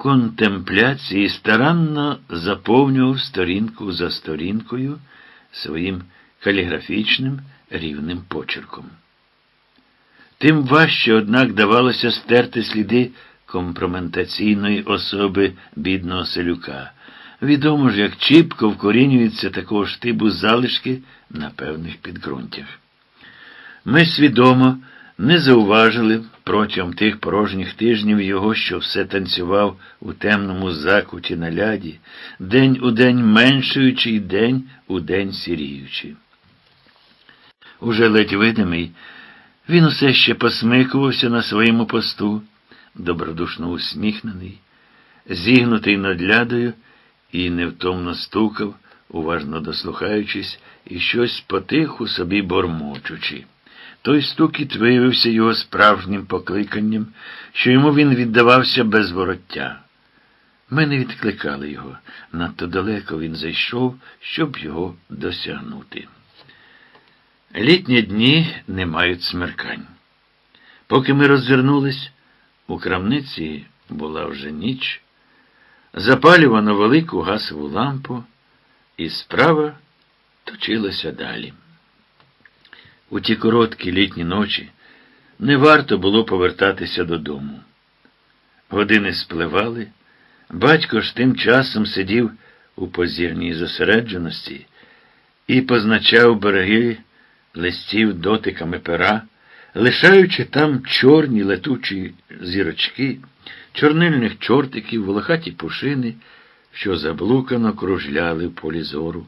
контемпляції старанно заповнював сторінку за сторінкою своїм каліграфічним рівним почерком. Тим важче, однак, давалося стерти сліди компроментаційної особи бідного селюка. Відомо ж, як чіпко вкорінюються такого ж типу залишки на певних підґрунтях. Ми свідомо не зауважили протягом тих порожніх тижнів його, що все танцював у темному закуті на ляді, день у день меншуючи день у день сіріючи. Уже ледь видимий, він усе ще посмикувався на своєму посту, добродушно усміхнений, зігнутий над лядою і невтомно стукав, уважно дослухаючись і щось потиху собі бормочучи. Той стукіт виявився його справжнім покликанням, що йому він віддавався без вороття. Ми не відкликали його, надто далеко він зайшов, щоб його досягнути. Літні дні не мають смеркань. Поки ми розвернулись, у крамниці була вже ніч, запалювано велику гасову лампу, і справа точилася далі. У ті короткі літні ночі не варто було повертатися додому. Години спливали, батько ж тим часом сидів у позірній зосередженості і позначав береги листів дотиками пера, лишаючи там чорні летучі зірочки, чорнильних чортиків, волохаті пушини, що заблукано кружляли в полі зору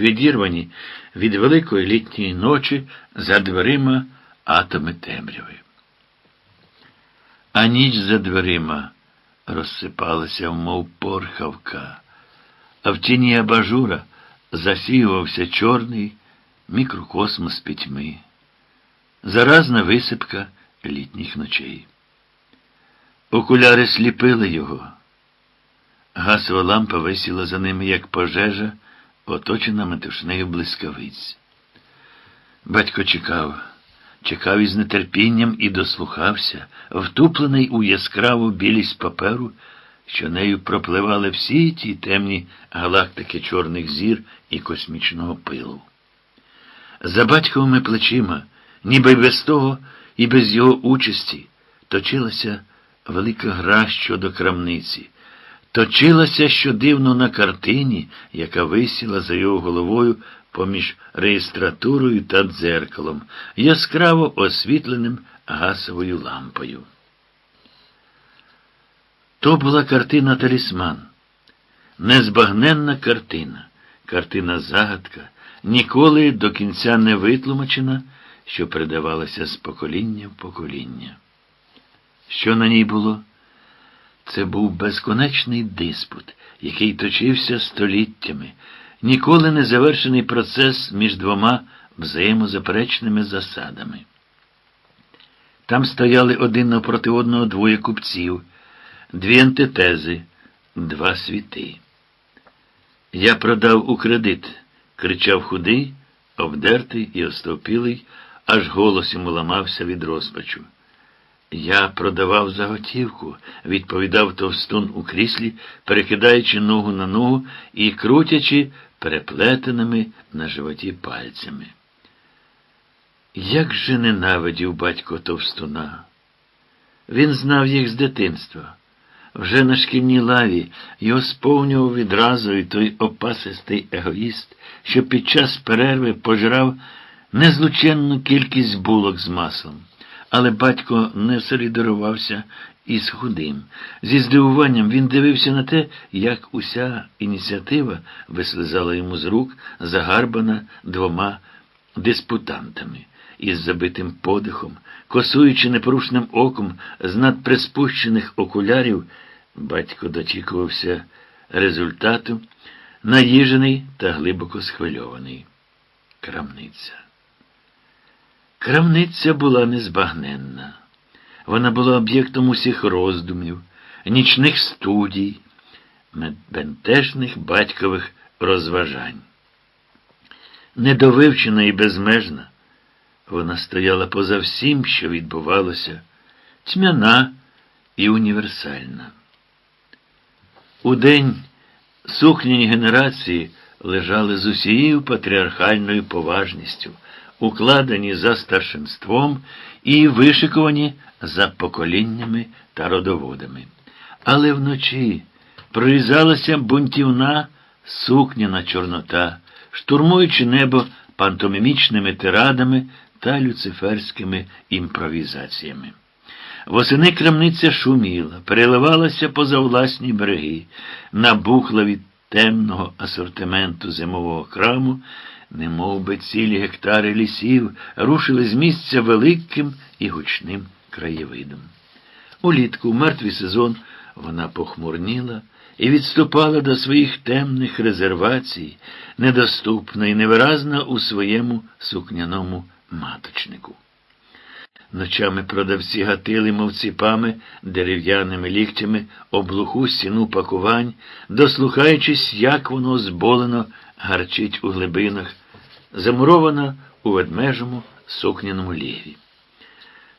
відірвані від великої літньої ночі за дверима атоми темряви. А ніч за дверима розсипалася, мов порхавка, а в тіні абажура засіювався чорний мікрокосмос пітьми, заразна висипка літніх ночей. Окуляри сліпили його. Гасова лампа висіла за ними, як пожежа оточена метушнею блискавиць. Батько чекав, чекав із нетерпінням і дослухався, втуплений у яскраву білість паперу, що нею пропливали всі ті темні галактики чорних зір і космічного пилу. За батьковими плечима, ніби без того, і без його участі, точилася велика гра щодо крамниці. Точилася що дивно на картині, яка висіла за його головою поміж реєстратурою та дзеркалом, яскраво освітленим гасовою лампою. То була картина талісман, незбагненна картина, картина загадка, ніколи до кінця не витлумачена, що передавалася з покоління в покоління. Що на ній було? Це був безконечний диспут, який точився століттями, ніколи не завершений процес між двома взаємозаперечними засадами. Там стояли один напроти одного двоє купців, дві антитези, два світи. Я продав у кредит, кричав худий, обдертий і остовпілий, аж голос йому ламався від розпачу. Я продавав заготівку, відповідав товстун у кріслі, перекидаючи ногу на ногу і крутячи переплетеними на животі пальцями. Як же ненавидів батько товстуна? Він знав їх з дитинства. Вже на шкільній лаві його сповнював відразу і той опасистий егоїст, що під час перерви пожрав незлученну кількість булок з маслом. Але батько не солідарувався із худим. Зі здивуванням він дивився на те, як уся ініціатива вислизала йому з рук, загарбана двома диспутантами. Із забитим подихом, косуючи непорушним оком з надприспущених окулярів, батько дочікувався результату, наїжений та глибоко схвильований. Крамниця. Крамниця була незбагненна. Вона була об'єктом усіх роздумів, нічних студій, бентежних батькових розважань. Недовивчена і безмежна, вона стояла поза всім, що відбувалося, тьмяна і універсальна. Удень сукняні генерації лежали з усією патріархальною поважністю, укладені за старшинством і вишикувані за поколіннями та родоводами. Але вночі прорізалася бунтівна сукняна чорнота, штурмуючи небо пантомімічними тирадами та люциферськими імпровізаціями. Восени крамниця шуміла, переливалася поза власні береги, набухла від темного асортименту зимового краму, немов би цілі гектари лісів рушили з місця великим і гучним краєвидом. Улітку, в мертвий сезон, вона похмурніла і відступала до своїх темних резервацій, недоступна і невиразна у своєму сукняному маточнику. Ночами продавці гатили, мов ціпами, дерев'яними ліктями облуху стіну пакувань, дослухаючись, як воно зболено гарчить у глибинах, замуровано у ведмежому сукняному ліві.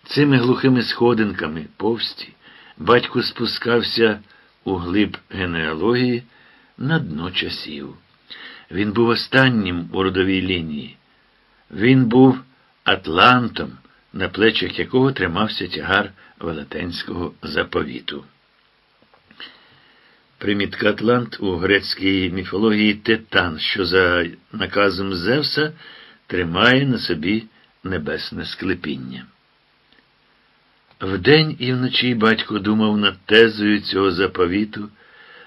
Цими глухими сходинками повсті батько спускався у глиб генеалогії на дно часів. Він був останнім у родовій лінії. Він був атлантом на плечах якого тримався тягар велетенського заповіту. Примітка Атлант у грецькій міфології Титан, що за наказом Зевса тримає на собі небесне склепіння. Вдень і вночі батько думав над тезою цього заповіту,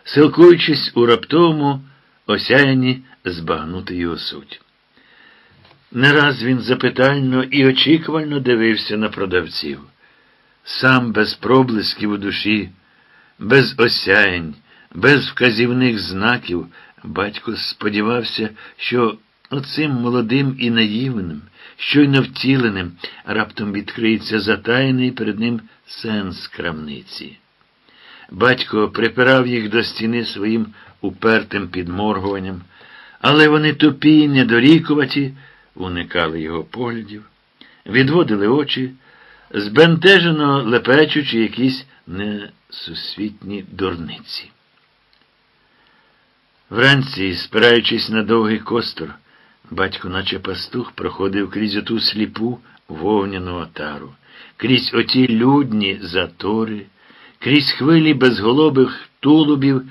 силкуючись у раптовому осяянні збагнути його суть. Не раз він запитально і очікувально дивився на продавців. Сам без проблисків у душі, без осяянь, без вказівних знаків, батько сподівався, що оцим молодим і наївним, щойно втіленим, раптом відкриється затаєний перед ним сенс крамниці. Батько припирав їх до стіни своїм упертим підморгуванням, але вони тупі й недорікуваті уникали його поглядів, відводили очі, збентежено лепечучи якісь несусвітні дурниці. Вранці, спираючись на довгий костор, батько, наче пастух, проходив крізь оту сліпу вовняну отару, крізь оті людні затори, крізь хвилі безголобих тулубів.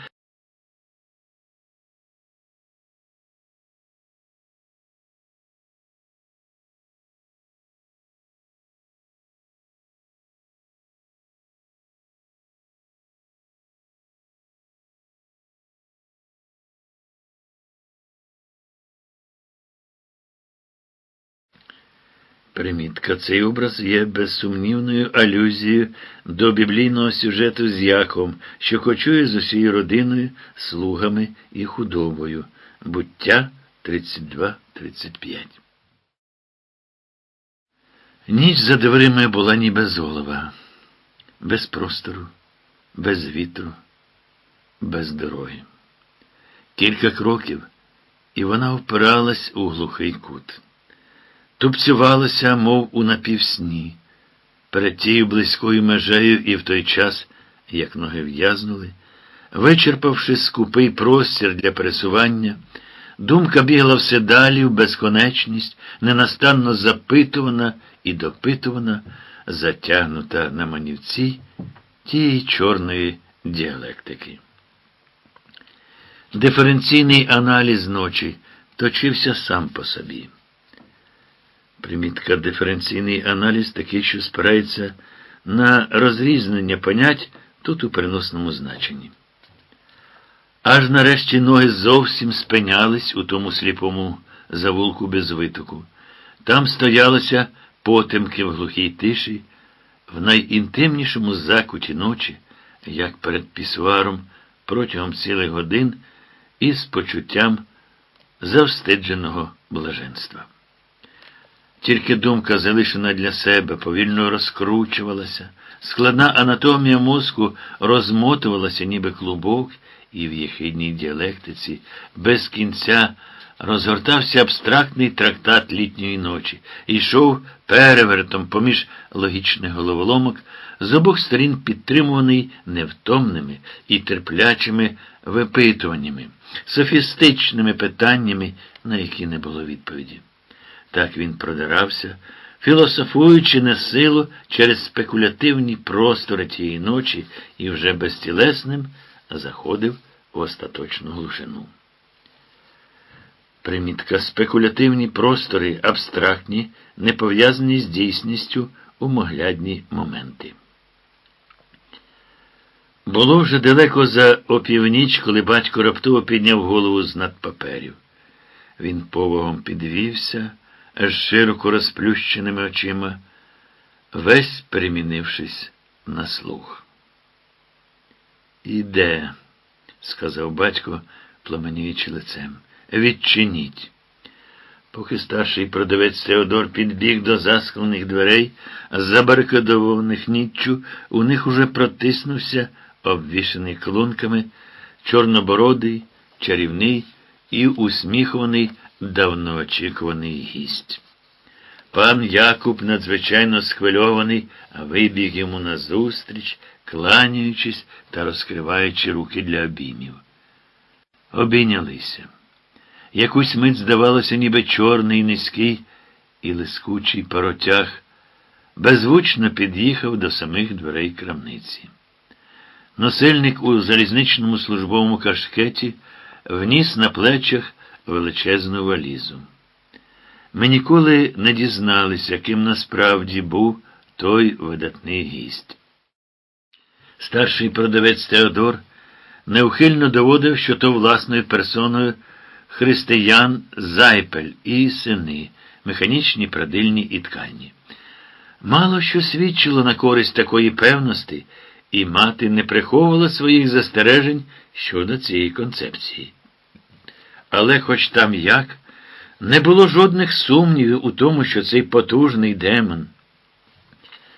Примітка. Цей образ є безсумнівною алюзією до біблійного сюжету з Яком, що кочує з усією родиною, слугами і худобою. Буття 32-35. Ніч за дверима була ніби золова, без простору, без вітру, без дороги. Кілька кроків, і вона впиралась у глухий кут тупцювалася, мов у напівсні, перед тією близькою межею і в той час, як ноги в'язнули, вичерпавши скупий простір для пересування, думка бігла все далі в безконечність, ненастанно запитувана і допитувана, затягнута на манівці тієї чорної діалектики. Диференційний аналіз ночі точився сам по собі. Примітка диференційний аналіз такий, що спирається на розрізнення понять тут у переносному значенні. Аж нарешті ноги зовсім спинялись у тому сліпому завулку без витоку. Там стоялося потемки в глухій тиші, в найінтимнішому закуті ночі, як перед пісуаром протягом цілих годин із почуттям завстидженого блаженства. Тільки думка, залишена для себе, повільно розкручувалася, складна анатомія мозку розмотувалася, ніби клубок, і в єхидній діалектиці без кінця розгортався абстрактний трактат літньої ночі і йшов перевертом поміж логічних головоломок, з обох сторін підтримуваний невтомними і терплячими випитуваннями, софістичними питаннями, на які не було відповіді. Так він продирався, філософуючи на силу через спекулятивні простори тієї ночі і вже безтілесним заходив в остаточну глушину. Примітка спекулятивні простори, абстрактні, не пов'язані з дійсністю умоглядні моменти. Було вже далеко за опівніч, коли батько раптово підняв голову з над паперів. Він повагом підвівся, аж широко розплющеними очима, весь перемінившись на слух. Іде, сказав батько, пламеніючи лицем. Відчиніть. Поки старший продавець Теодор підбіг до засклених дверей, забарикадованих ніччю, у них уже протиснувся, обвішаний клунками, чорнобородий, чарівний і усміхуваний давноочікуваний гість. Пан Якуб, надзвичайно схвильований, вибіг йому назустріч, кланяючись та розкриваючи руки для обіймів. Обійнялися. Якусь мить здавалося, ніби чорний, низький і лискучий паротяг, беззвучно під'їхав до самих дверей крамниці. Носильник у залізничному службовому кашкеті вніс на плечах величезну валізу. Ми ніколи не дізналися, ким насправді був той видатний гість. Старший продавець Теодор неухильно доводив, що то власною персоною християн Зайпель і сини, механічні, прадильні і ткальні. Мало що свідчило на користь такої певності, і мати не приховувала своїх застережень щодо цієї концепції. Але хоч там як, не було жодних сумнівів у тому, що цей потужний демон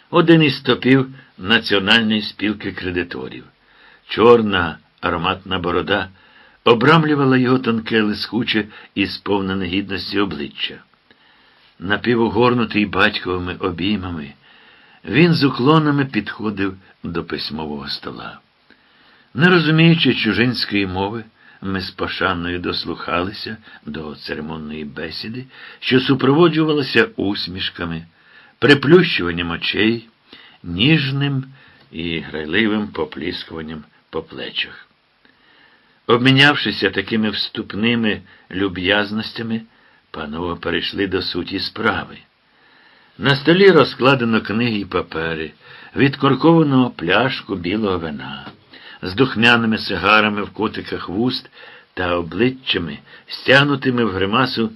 один із топів Національної спілки кредиторів. Чорна ароматна борода обрамлювала його тонке лискуче і сповнене гідності обличчя. Напівогорнутий батьковими обіймами, він з уклонами підходив до письмового стола. Не розуміючи чужинської мови, ми з пошаною дослухалися до церемонної бесіди, що супроводжувалася усмішками, приплющуванням очей, ніжним і грайливим попліскуванням по плечах. Обмінявшися такими вступними люб'язностями, панове перейшли до суті справи. На столі розкладено книги й папери, відкорковано пляшку білого вина, з духмяними сигарами в котиках вуст та обличчями, стягнутими в гримасу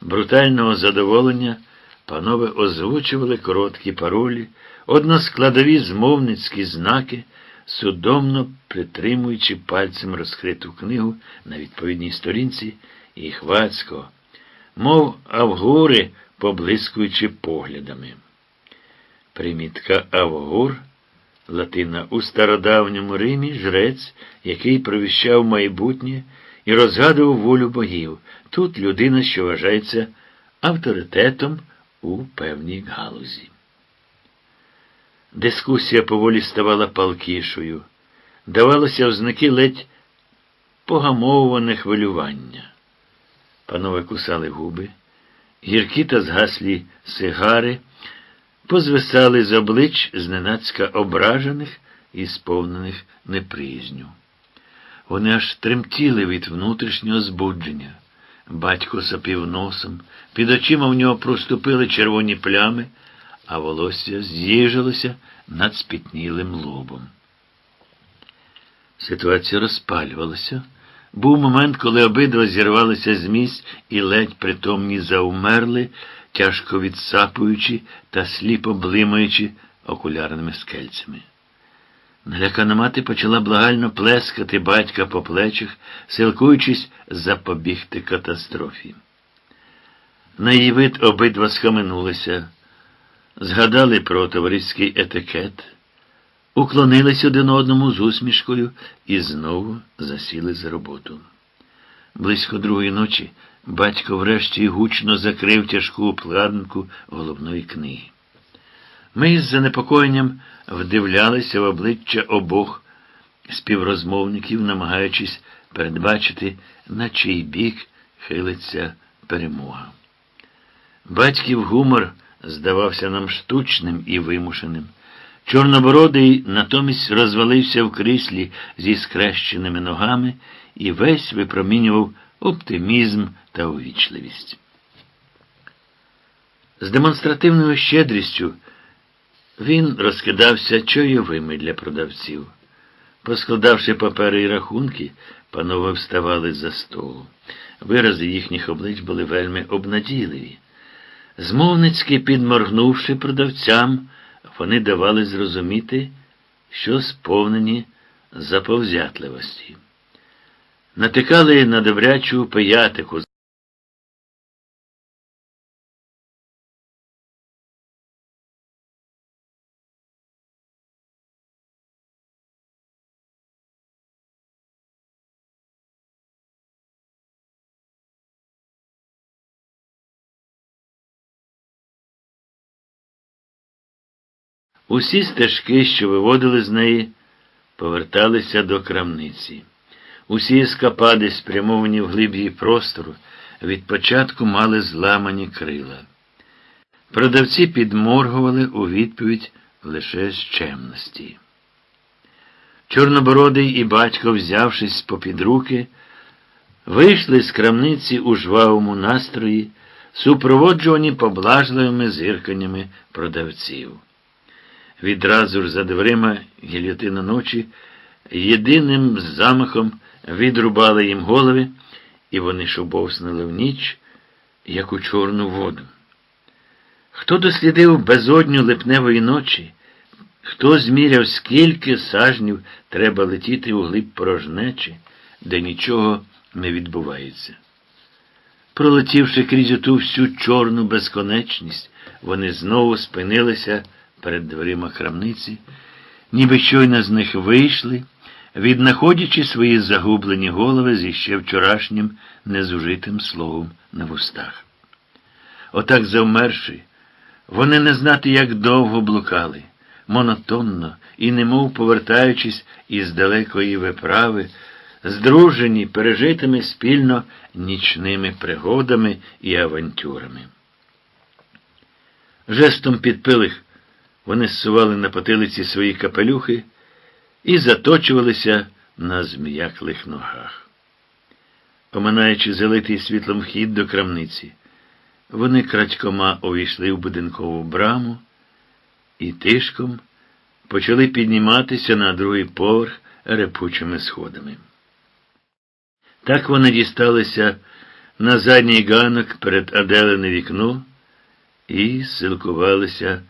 брутального задоволення, панове озвучували короткі паролі, односкладові змовницькі знаки судомно притримуючи пальцем розкриту книгу на відповідній сторінці і хвацько, мов авгури, поблискуючи поглядами. Примітка Авгур, латина у стародавньому Римі жрець, який провіщав майбутнє і розгадував волю богів. Тут людина, що вважається авторитетом у певній галузі. Дискусія поволі ставала палкішою, давалося ознаки ледь погамовуване хвилювання. Панове кусали губи, гіркі та згаслі сигари позвисали з облич зненацька ображених і сповнених неприязню. Вони аж тремтіли від внутрішнього збудження. Батько сопів носом, під очима в нього проступили червоні плями а волосся з'їжилося над спітнілим лобом. Ситуація розпалювалася. Був момент, коли обидва зірвалися з місць і ледь притомні заумерли, тяжко відсапуючи та сліпо блимаючи окулярними скельцями. Налякана мати почала благально плескати батька по плечах, силкуючись запобігти катастрофі. На її вид обидва схаменулися згадали про товариський етикет, уклонились один одному з усмішкою і знову засіли за роботу. Близько другої ночі батько врешті гучно закрив тяжку обкладинку головної книги. Ми з занепокоєнням вдивлялися в обличчя обох співрозмовників, намагаючись передбачити, на чий бік хилиться перемога. Батьків гумор здавався нам штучним і вимушеним. Чорнобородий натомість розвалився в кріслі зі скрещеними ногами і весь випромінював оптимізм та увічливість. З демонстративною щедрістю він розкидався чайовими для продавців. Поскладавши папери і рахунки, панове вставали за столу. Вирази їхніх облич були вельми обнадійливі. Змовницьки підморгнувши продавцям, вони давали зрозуміти, що сповнені заповзятливості. Натикали на добрячу пиятику. Усі стежки, що виводили з неї, поверталися до крамниці. Усі ескапади, спрямовані в глиб простору, від початку мали зламані крила. Продавці підморгували у відповідь лише з чемності. Чорнобородий і батько, взявшись попід руки, вийшли з крамниці у жвавому настрої, супроводжувані поблажливими зирканнями продавців. Відразу ж за дверима гільотина ночі єдиним замахом відрубали їм голови, і вони шубовснули в ніч, як у чорну воду. Хто дослідив безодню липневої ночі, хто зміряв, скільки сажнів треба летіти у глиб порожнечі, де нічого не відбувається. Пролетівши крізь ту всю чорну безконечність, вони знову спинилися перед дверима крамниці, ніби щойно з них вийшли, віднаходячи свої загублені голови зі ще вчорашнім незужитим словом на вустах. Отак завмерши, вони не знати, як довго блукали, монотонно і немов повертаючись із далекої виправи, здружені пережитими спільно нічними пригодами і авантюрами. Жестом підпилих вони зсували на потилиці свої капелюхи і заточувалися на зміяклих ногах. Оминаючи залитий світлом вхід до крамниці, вони крадькома увійшли в будинкову браму і тишком почали підніматися на другий поверх репучими сходами. Так вони дісталися на задній ганок перед Аделине вікно і силкувалися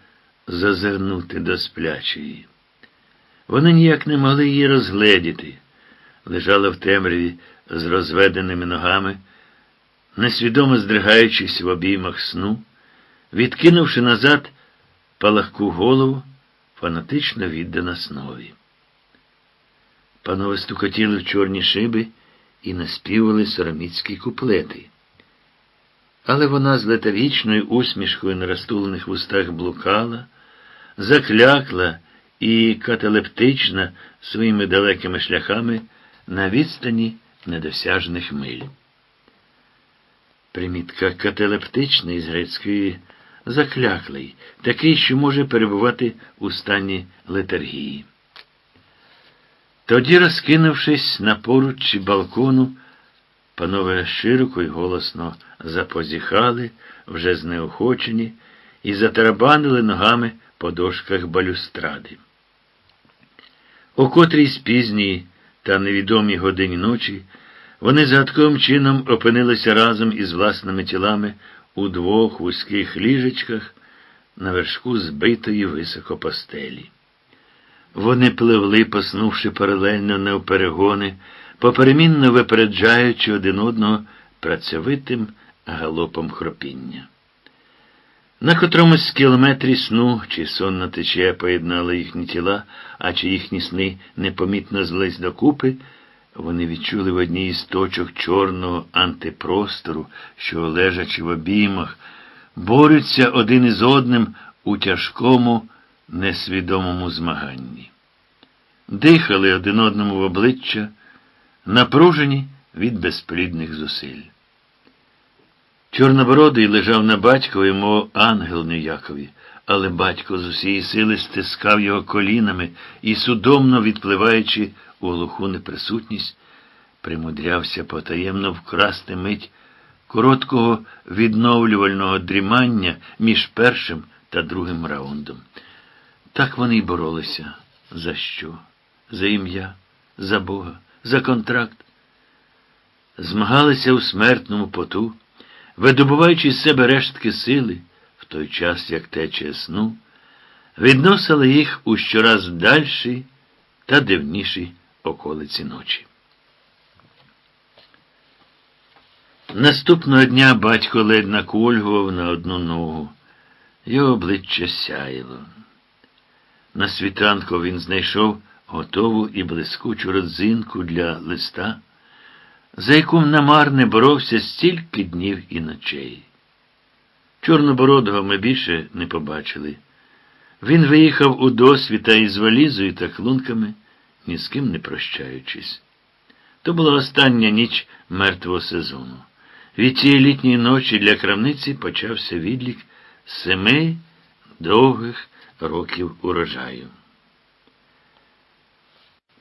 зазирнути до сплячої. Вони ніяк не могли її розгледіти, лежала в темряві з розведеними ногами, несвідомо здригаючись в обіймах сну, відкинувши назад палахку голову, фанатично віддана снові. Панове стукотіли в чорні шиби і наспівали сороміцькі куплети. Але вона з летавічною усмішкою на розтулених вустах блукала, заклякла і каталептична своїми далекими шляхами на відстані недосяжних миль. Примітка каталептичний з грецької закляклий, такий, що може перебувати у стані летаргії. Тоді, розкинувшись на поруччі балкону, панове широко й голосно запозіхали, вже знеохочені, і затарабанили ногами по дошках балюстради. О котрій з пізній та невідомій годині ночі вони загадковим чином опинилися разом із власними тілами у двох вузьких ліжечках на вершку збитої високо постелі. Вони пливли, поснувши паралельно навперегони, поперемінно випереджаючи один одного працьовитим галопом хропіння. На котромусь кілометрі сну, чи сонна течія поєднала їхні тіла, а чи їхні сни непомітно злись докупи, Вони відчули в одній із точок чорного антипростору, що, лежачи в обіймах, борються один із одним у тяжкому, несвідомому змаганні. Дихали один одному в обличчя, напружені від безплідних зусиль. Чорнобородий лежав на батькові, мов ангел ніякові, але батько з усієї сили стискав його колінами і, судомно відпливаючи у глуху неприсутність, примудрявся потаємно вкрасти мить короткого відновлювального дрімання між першим та другим раундом. Так вони й боролися. За що? За ім'я, за Бога, за контракт. Змагалися у смертному поту, видобуваючи з себе рештки сили, в той час, як тече сну, відносили їх у щораз дальші та дивніші околиці ночі. Наступного дня батько ледь накольгував на одну ногу. Його обличчя сяїло. На світанку він знайшов готову і блискучу родзинку для листа, за яку намарне боровся стільки днів і ночей. Чорнобородого ми більше не побачили. Він виїхав у досвіта із валізою та клунками, ні з ким не прощаючись. То була остання ніч мертвого сезону. Від цієї літньої ночі для крамниці почався відлік семи довгих років урожаю.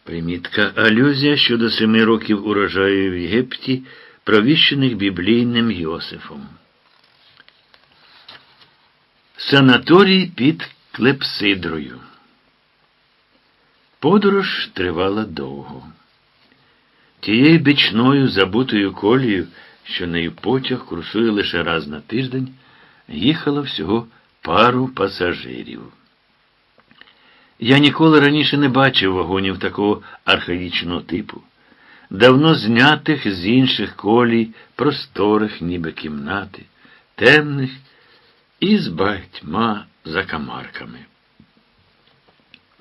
Примітка алюзія щодо семи років урожаю в Єгипті, провіщених біблійним Йосифом. Санаторій під Клепсидрою. Подорож тривала довго. Тією бічною забутою колією, що нею потяг курсує лише раз на тиждень, їхало всього пару пасажирів. Я ніколи раніше не бачив вагонів такого архаїчного типу, давно знятих з інших колій, просторих, ніби кімнати, темних і з багатьма закамарками.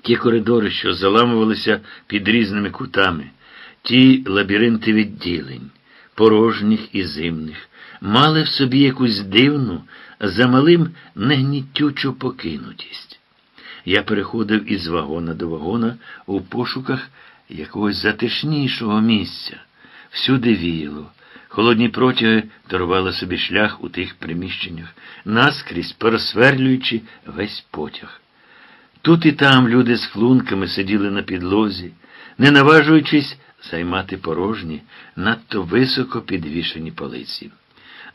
Ті коридори, що заламувалися під різними кутами, ті лабіринти відділень, порожніх і зимних, мали в собі якусь дивну, замалим негнітючу покинутість. Я переходив із вагона до вагона у пошуках якогось затишнішого місця. Всюди віяло. Холодні протяги торвали собі шлях у тих приміщеннях, наскрізь просверлюючи весь потяг. Тут і там люди з хлунками сиділи на підлозі, не наважуючись займати порожні, надто високо підвішені полиці.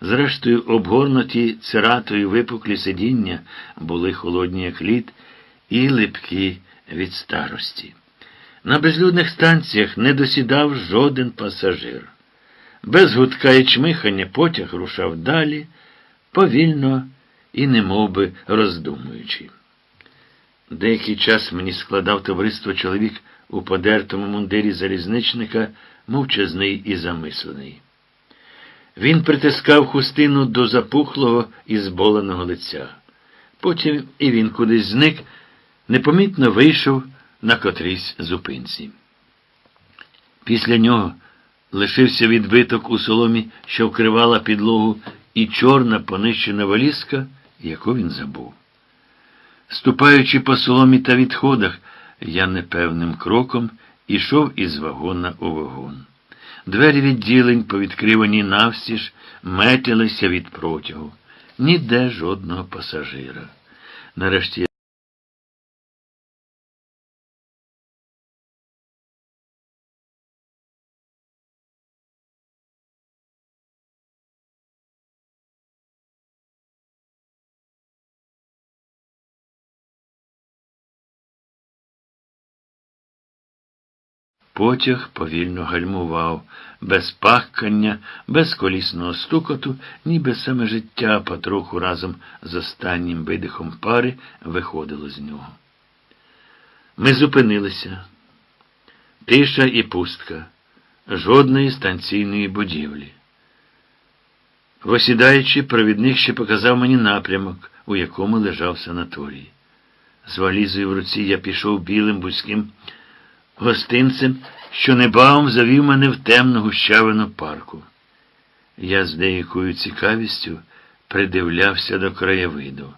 Зрештою, обгорнуті циратою випуклі сидіння були холодні, як лід, і липкі від старості. На безлюдних станціях не досідав жоден пасажир. Без гудка і чмихання потяг рушав далі, повільно і немовби роздумуючи. Деякий час мені складав товариство чоловік у подертому мундирі залізничника, мовчазний і замислений. Він притискав хустину до запухлого і зболеного лиця. Потім і він кудись зник, непомітно вийшов на котрійсь зупинці. Після нього лишився відбиток у соломі, що вкривала підлогу, і чорна понищена валізка, яку він забув. Ступаючи по соломі та відходах, я непевним кроком ішов із вагона у вагон. Двері відділень, повідкривані навстіж, метілися від протягу. Ніде жодного пасажира. Нарешті Потяг повільно гальмував, без пахкання, без колісного стукоту, ніби саме життя потроху разом з останнім видихом пари виходило з нього. Ми зупинилися. Тиша і пустка, жодної станційної будівлі. Восідаючи, провідник ще показав мені напрямок, у якому лежав санаторій. З валізою в руці я пішов білим вузьким гостинцем що небавом завів мене в темну гущавину парку. Я з деякою цікавістю придивлявся до краєвиду.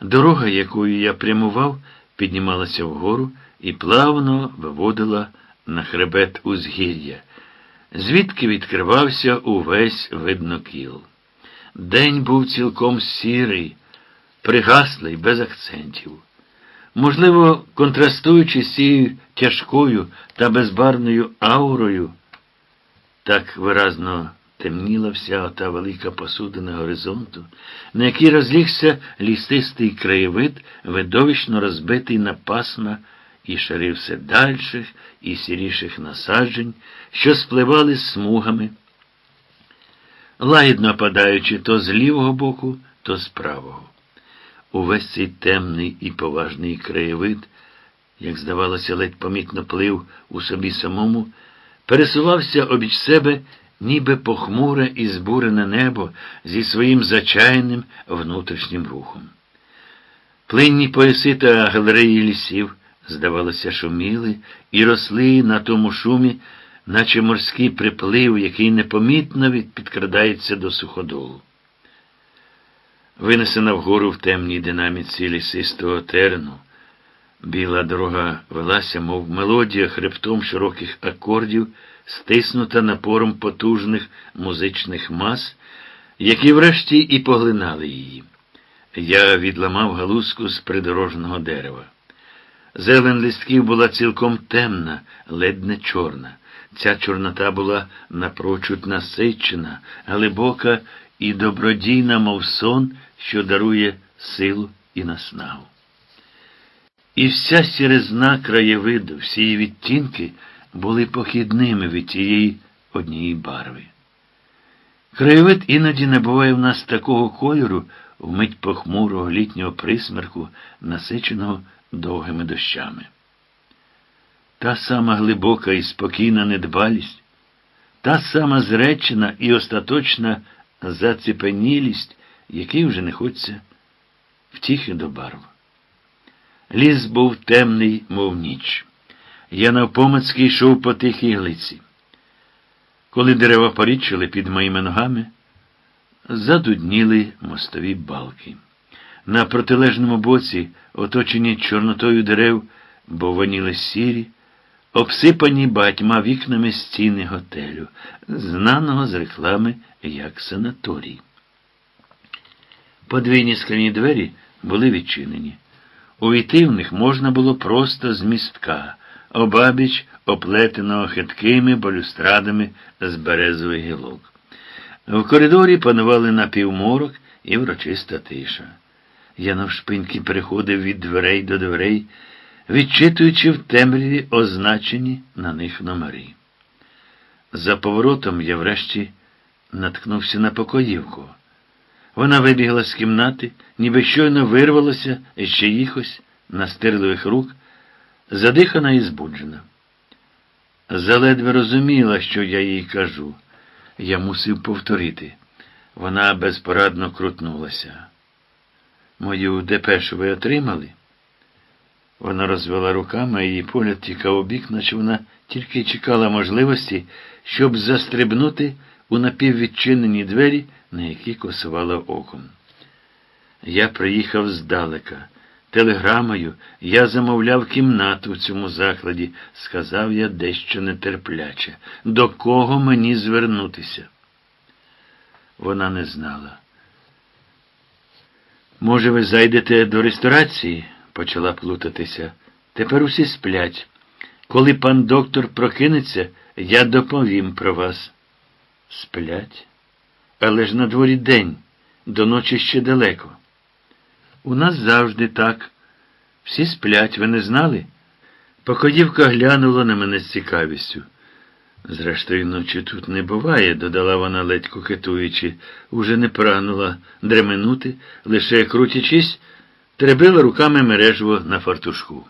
Дорога, якою я прямував, піднімалася вгору і плавно виводила на хребет узгір'я, звідки відкривався увесь виднокіл. День був цілком сірий, пригаслий, без акцентів. Можливо, контрастуючи з цією тяжкою та безбарною аурою, так виразно темніла вся та велика посудина горизонту, на якій розлігся лісистий краєвид, видовищно розбитий на пасма і шари все дальших і сіріших насаджень, що спливали смугами, лагідно падаючи то з лівого боку, то з правого. Увесь цей темний і поважний краєвид, як здавалося, ледь помітно плив у собі самому, пересувався обіч себе, ніби похмуре і збурене небо зі своїм зачайним внутрішнім рухом. Плинні пояси та галереї лісів, здавалося, шуміли і росли на тому шумі, наче морський приплив, який непомітно підкрадається до суходолу. Винесена вгору в темній динаміці лісистого терену, біла дорога велася, мов мелодія хребтом широких акордів, стиснута напором потужних музичних мас, які врешті і поглинали її. Я відламав галузку з придорожного дерева. Зелень листків була цілком темна, ледь не чорна. Ця чорнота була напрочуд насичена, глибока і добродійна, мов сон, що дарує силу і наснагу. І вся сіризна краєвиду, всі її відтінки були похідними від тієї однієї барви. Краєвид іноді набуває в нас такого кольору вмить похмурого літнього присмерку, насиченого довгими дощами. Та сама глибока і спокійна недбалість, та сама зречена і остаточна заціпенілість, який вже не хочеться втіхи до барв. Ліс був темний, мов ніч. Я навпомацьки йшов по тихій глиці. Коли дерева порічили під моїми ногами, задудніли мостові балки. На протилежному боці, оточені чорнотою дерев, бованіли сірі, обсипані батьма вікнами стіни готелю, знаного з реклами як санаторій. Подвійні скляні двері були відчинені. Увійти в них можна було просто з містка, обабіч оплетеного хиткими балюстрадами з березових гілок. В коридорі панували напівморок і врочиста тиша. Я навшпиньки переходив від дверей до дверей, відчитуючи в темряві означені на них номери. За поворотом я врешті наткнувся на покоївку. Вона вибігла з кімнати, ніби щойно вирвалося з чиїхось настирливих рук, задихана і збуджена. Заледве розуміла, що я їй кажу. Я мусив повторити. Вона безпорадно крутнулася. Мою депешу ви отримали? Вона розвела руками, її погляд тікав у бік, наче вона тільки чекала можливості, щоб застрибнути у напіввідчинені двері, на які косувала оком. Я приїхав здалека. Телеграмою я замовляв кімнату в цьому закладі, сказав я дещо нетерпляче. До кого мені звернутися? Вона не знала. Може, ви зайдете до ресторації? почала плутатися. Тепер усі сплять. Коли пан доктор прокинеться, я доповім про вас. Сплять? Але ж на дворі день, до ночі ще далеко. У нас завжди так. Всі сплять, ви не знали? Покоївка глянула на мене з цікавістю. Зрештою, ночі тут не буває, додала вона ледь кокетуючи, уже не прагнула дременути, лише крутячись, теребила руками мережво на фартушку.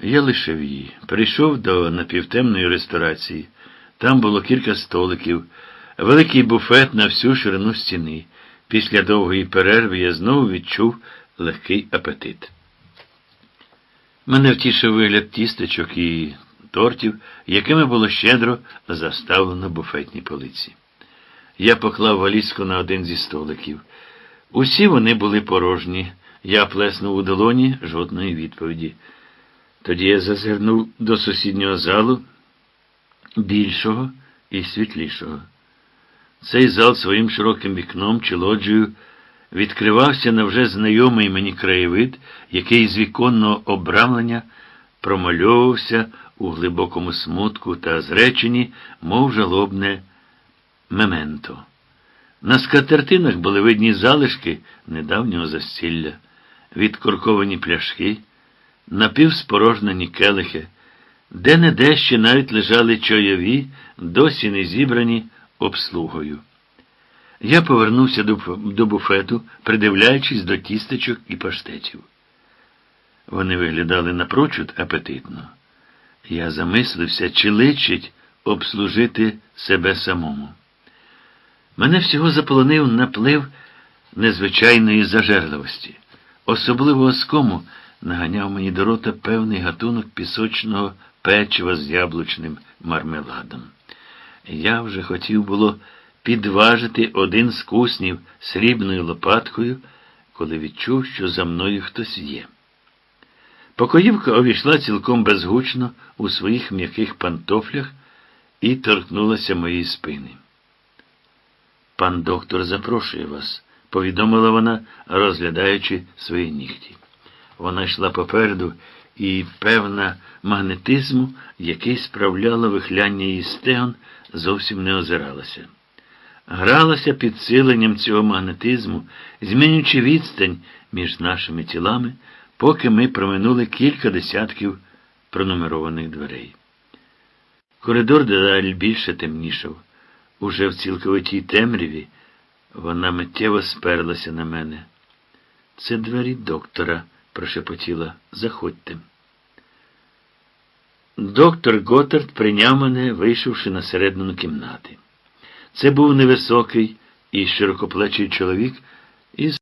Я лишив її, прийшов до напівтемної ресторації. Там було кілька столиків, великий буфет на всю ширину стіни. Після довгої перерви я знову відчув легкий апетит. Мене втішив вигляд тістечок і тортів, якими було щедро заставлено буфетні полиці. Я поклав валізку на один зі столиків. Усі вони були порожні. Я плеснув у долоні жодної відповіді. Тоді я зазирнув до сусіднього залу, більшого і світлішого. Цей зал своїм широким вікном чи лоджією відкривався на вже знайомий мені краєвид, який з віконного обрамлення промальовувався у глибокому смутку та зреченні, мов жалобне мементо. На скатертинах були видні залишки недавнього застілля, відкорковані пляшки, напівспорожнені келихи, де не ще навіть лежали чайові, досі не зібрані обслугою. Я повернувся до, до буфету, придивляючись до тістечок і паштетів. Вони виглядали напрочуд апетитно. Я замислився, чи личить обслужити себе самому. Мене всього заполонив наплив незвичайної зажерливості. Особливо оскому наганяв мені до рота певний гатунок пісочного печива з яблучним мармеладом. Я вже хотів було підважити один з куснів срібною лопаткою, коли відчув, що за мною хтось є. Покоївка увійшла цілком безгучно у своїх м'яких пантофлях і торкнулася моєї спини. Пан доктор запрошує вас, повідомила вона, розглядаючи свої нігті. Вона йшла попереду, і певна магнетизму, який справляло вихляння її стегон, зовсім не озиралася. Гралася підсиленням цього магнетизму, змінюючи відстань між нашими тілами, поки ми проминули кілька десятків пронумерованих дверей. Коридор дедалі більше темнішав. Уже в цілковитій темряві вона миттєво сперлася на мене. Це двері доктора, прошепотіла. Заходьте. Доктор Готард прийняв мене, вийшовши на середину кімнати. Це був невисокий і широкоплечий чоловік із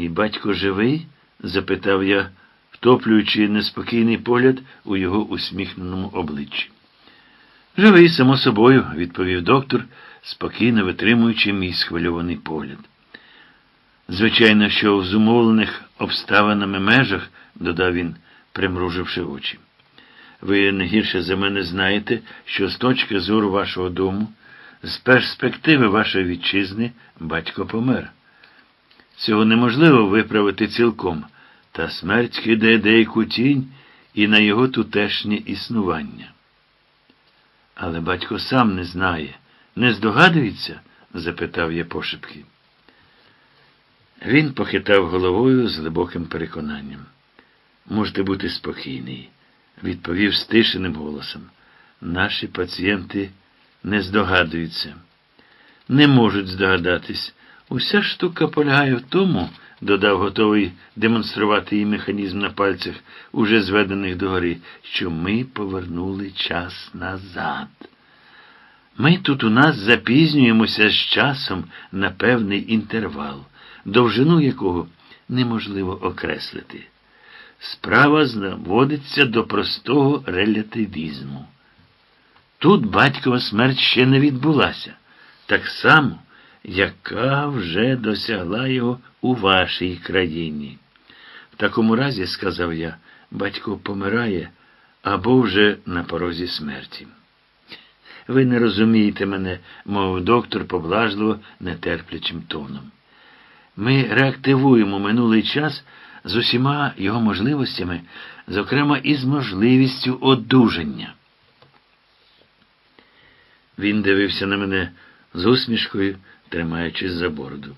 Мій батько живий? запитав я, втоплюючи неспокійний погляд у його усміхненому обличчі. Живий, само собою, відповів доктор, спокійно витримуючи мій схвильований погляд. Звичайно, що в зумовлених обставинами межах, додав він, примруживши очі. Ви не гірше за мене знаєте, що з точки зору вашого дому, з перспективи вашої вітчизни, батько помер. Цього неможливо виправити цілком, та смерть кидає деяку тінь і на його тутешнє існування. Але батько сам не знає, не здогадується? запитав я пошепки. Він похитав головою з глибоким переконанням. Можете бути спокійний, відповів стишеним голосом. Наші пацієнти не здогадуються, не можуть здогадатись. Уся штука полягає в тому, додав готовий демонструвати їй механізм на пальцях, уже зведених догори, що ми повернули час назад. Ми тут у нас запізнюємося з часом на певний інтервал, довжину якого неможливо окреслити. Справа зводиться до простого релятивізму. Тут батькова смерть ще не відбулася. Так само яка вже досягла його у вашій країні. В такому разі, сказав я, батько помирає або вже на порозі смерті. Ви не розумієте мене, мов доктор поблажливо нетерплячим тоном. Ми реактивуємо минулий час з усіма його можливостями, зокрема і з можливістю одужання. Він дивився на мене з усмішкою, тримаючись за бороду.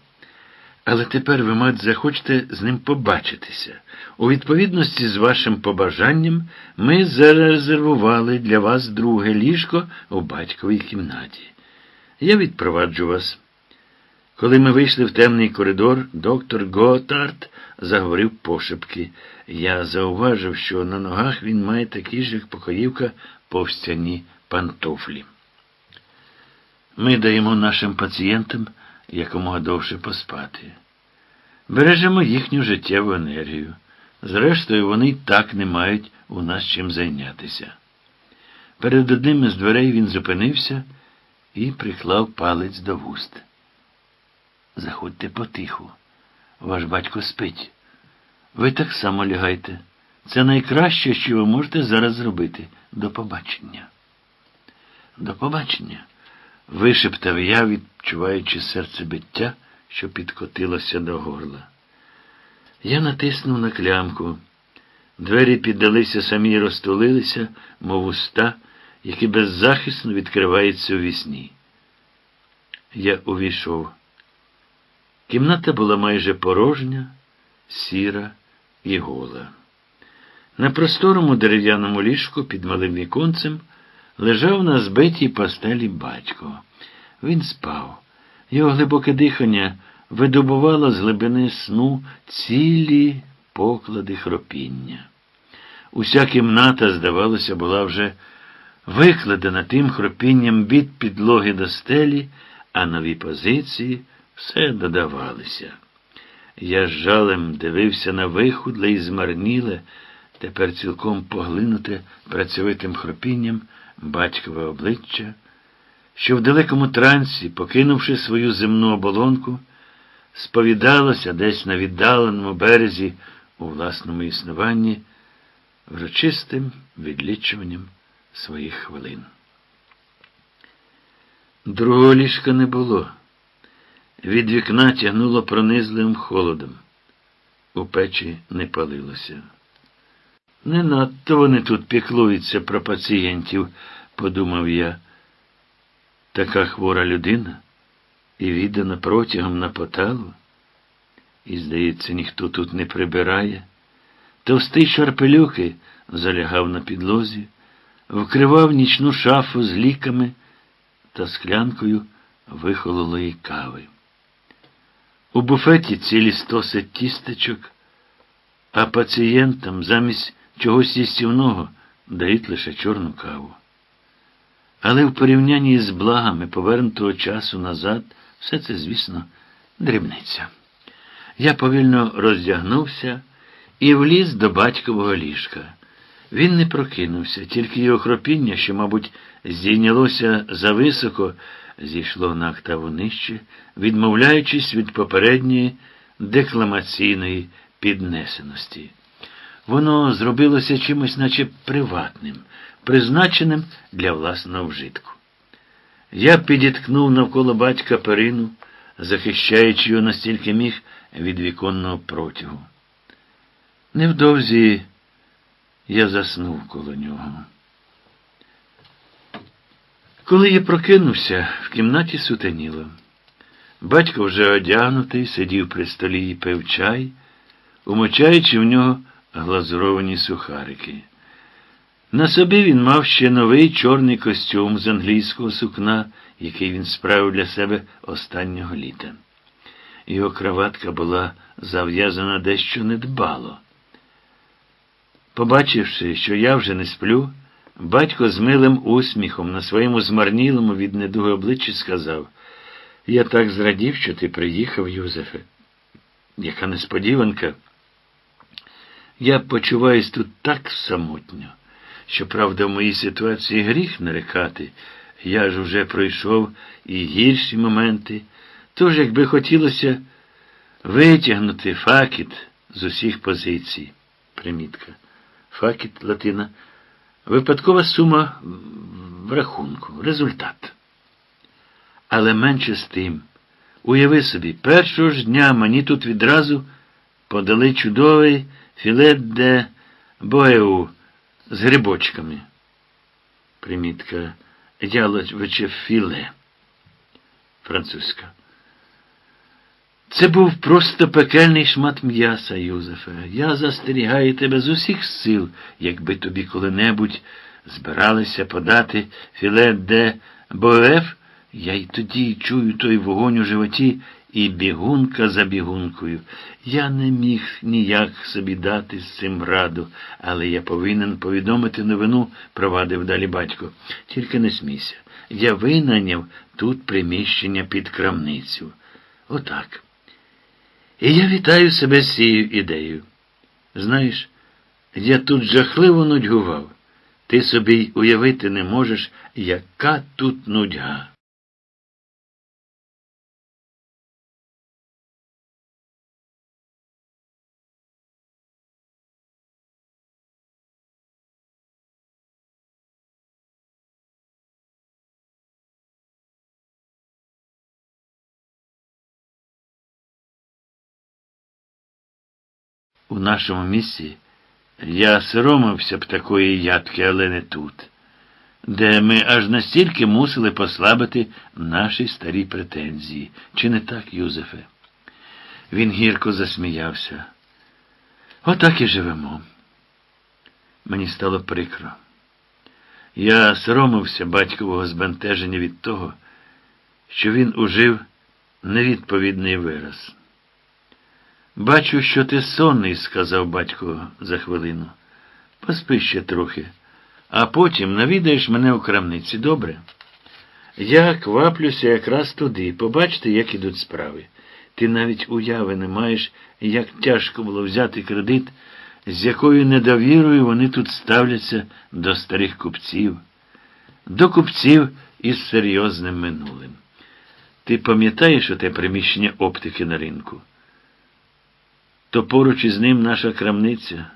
Але тепер ви, мать, захочете з ним побачитися. У відповідності з вашим побажанням ми зарезервували для вас друге ліжко у батьковій кімнаті. Я відпроваджу вас. Коли ми вийшли в темний коридор, доктор Готард заговорив пошепки. Я зауважив, що на ногах він має такі ж, як покоївка, повстяні пантофлі. Ми даємо нашим пацієнтам якомога довше поспати. Бережемо їхню життєву енергію. Зрештою, вони й так не мають у нас чим зайнятися. Перед одним із дверей він зупинився і приклав палець до вуст. Заходьте потиху. Ваш батько спить. Ви так само лягайте. Це найкраще, що ви можете зараз зробити. До побачення. До побачення. Вишептав я, відчуваючи серцебиття, що підкотилося до горла. Я натиснув на клямку. Двері піддалися самі й розтулилися, мов уста, які беззахисно відкриваються у вісні. Я увійшов. Кімната була майже порожня, сіра і гола. На просторому дерев'яному ліжку під малим віконцем лежав на збитій пастелі батько. Він спав. Його глибоке дихання видобувало з глибини сну цілі поклади хропіння. Уся кімната, здавалося, була вже викладена тим хропінням від підлоги до стелі, а нові позиції все додавалися. Я з жалем дивився на вихудле і змарніле, тепер цілком поглинуте працьовитим хропінням батькове обличчя, що в далекому трансі, покинувши свою земну оболонку, сповідалося десь на віддаленому березі у власному існуванні, врочистим відлічуванням своїх хвилин. Другого ліжка не було. Від вікна тягнуло пронизливим холодом. У печі не палилося. Не надто вони тут піклуються про пацієнтів, подумав я. Така хвора людина і віддана протягом на поталу. І, здається, ніхто тут не прибирає. Товстий шарпелюки залягав на підлозі, вкривав нічну шафу з ліками та склянкою вихололої кави. У буфеті цілі стоси тістечок, а пацієнтам замість чогось їстівного дають лише чорну каву. Але в порівнянні з благами повернутого часу назад все це, звісно, дрібниця. Я повільно роздягнувся і вліз до батькового ліжка. Він не прокинувся, тільки його хропіння, що, мабуть, здійнялося зависоко, зійшло на октаву нижче, відмовляючись від попередньої декламаційної піднесеності. Воно зробилося чимось, наче приватним, призначеним для власного вжитку. Я підіткнув навколо батька перину, захищаючи його настільки міг від віконного протягу. Невдовзі я заснув коло нього. Коли я прокинувся, в кімнаті сутеніло. Батько вже одягнутий, сидів при столі і пив чай, умочаючи в нього глазуровані сухарики. На собі він мав ще новий чорний костюм з англійського сукна, який він справив для себе останнього літа. Його краватка була зав'язана дещо недбало. Побачивши, що я вже не сплю, батько з милим усміхом на своєму змарнілому від недуги обличчі сказав Я так зрадів, що ти приїхав, Юзефе. Яка несподіванка. Я почуваюсь тут так самотньо. Щоправда, в моїй ситуації гріх нарекати. Я ж уже пройшов і гірші моменти. Тож, якби хотілося витягнути facit з усіх позицій. Примітка. Facit латина. Випадкова сума в рахунку, результат. Але менше з тим. Уяви собі, першого ж дня мені тут відразу подали чудовий філет де боеу з грибочками. Примітка яловиче філе. Французька. Це був просто пекельний шмат м'яса, Юзефе. Я застерігаю тебе з усіх сил, якби тобі коли-небудь збиралися подати філе де боеф, я й тоді чую той вогонь у животі і бігунка за бігункою. Я не міг ніяк собі дати з цим раду, але я повинен повідомити новину, провадив далі батько. Тільки не смійся. Я винайняв тут приміщення під крамницю. Отак. І я вітаю себе з цією ідеєю. Знаєш, я тут жахливо нудьгував. Ти собі й уявити не можеш, яка тут нудьга. У нашому місці я соромився б такої ядки, але не тут, де ми аж настільки мусили послабити наші старі претензії. Чи не так, Юзефе? Він гірко засміявся. Отак і живемо. Мені стало прикро. Я соромився батькового збентеження від того, що він ужив невідповідний вираз. Бачу, що ти сонний, сказав батько за хвилину. Поспи ще трохи, а потім навідаєш мене у крамниці, добре? Я кваплюся якраз туди, побачите, як ідуть справи. Ти навіть уяви не маєш, як тяжко було взяти кредит, з якою недовірою вони тут ставляться до старих купців, до купців із серйозним минулим. Ти пам'ятаєш оте приміщення оптики на ринку? То поруч із ним наша крамниця.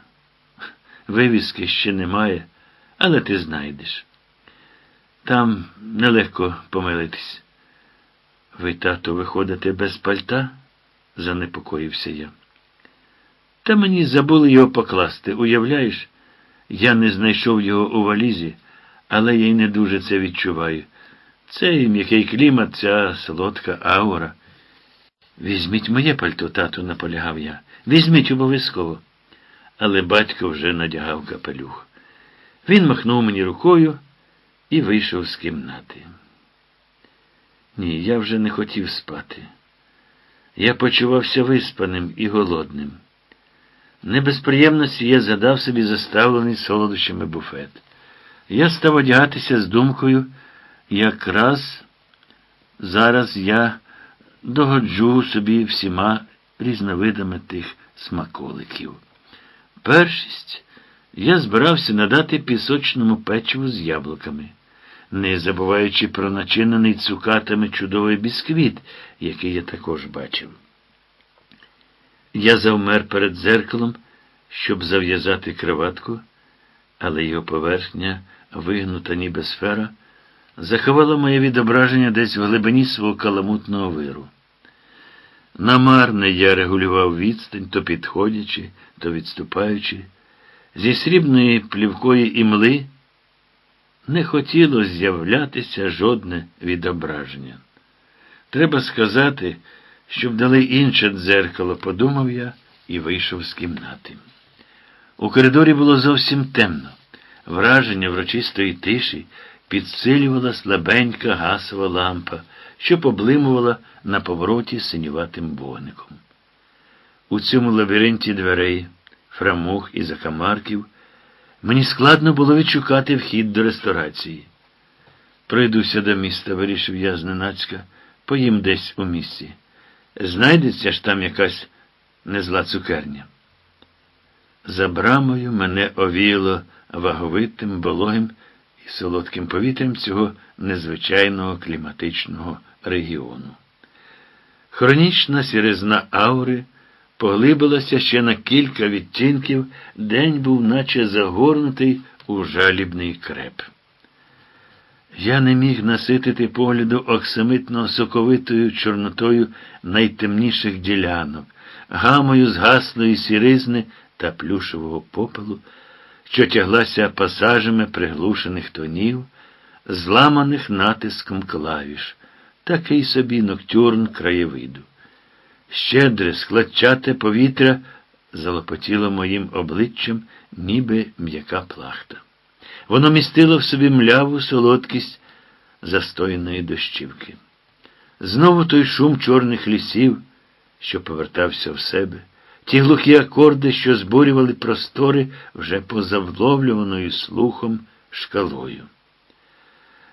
Вивіски ще немає, але ти знайдеш. Там нелегко помилитись. Ви, тато, виходите без пальта? занепокоївся я. Та мені забули його покласти. Уявляєш, я не знайшов його у валізі, але я й не дуже це відчуваю. Цей м'який клімат, ця солодка аура. Візьміть моє пальто, тату, наполягав я. Візьміть обов'язково. Але батько вже надягав капелюх. Він махнув мені рукою і вийшов з кімнати. Ні, я вже не хотів спати. Я почувався виспаним і голодним. Не без приємності я задав собі заставлений солодощами буфет. Я став одягатися з думкою, якраз зараз я догоджу собі всіма різновидами тих смаколиків. Першість я збирався надати пісочному печиву з яблуками, не забуваючи про начинений цукатами чудовий бісквіт, який я також бачив. Я завмер перед дзеркалом, щоб зав'язати криватку, але його поверхня, вигнута ніби сфера, заховала моє відображення десь в глибині свого каламутного виру. Намарне я регулював відстань, то підходячи, то відступаючи. Зі срібної плівкої імли не хотіло з'являтися жодне відображення. Треба сказати, щоб дали інше дзеркало, подумав я і вийшов з кімнати. У коридорі було зовсім темно. Враження врочистої тиші підсилювала слабенька гасова лампа що поблимувала на повороті синюватим вогником. У цьому лабіринті дверей, фрамух і закамарків мені складно було відшукати вхід до ресторації. Пройдуся до міста, вирішив я зненацька, поїм десь у місті. Знайдеться ж там якась незла цукерня. За брамою мене овіяло ваговитим, вологим і солодким повітрям цього незвичайного кліматичного регіону. Хронічна сіризна аури поглибилася ще на кілька відтінків, день був наче загорнутий у жалібний креп. Я не міг наситити погляду оксамитно соковитою чорнотою найтемніших ділянок, гамою згаслої сіризни та плюшевого попелу, що тяглася пасажами приглушених тонів, зламаних натиском клавіш, такий собі ноктюрн краєвиду. Щедре, складчате повітря залопотіло моїм обличчям, ніби м'яка плахта. Воно містило в собі мляву солодкість застояної дощівки. Знову той шум чорних лісів, що повертався в себе, ті глухі акорди, що збурювали простори вже позавловлюваною слухом шкалою.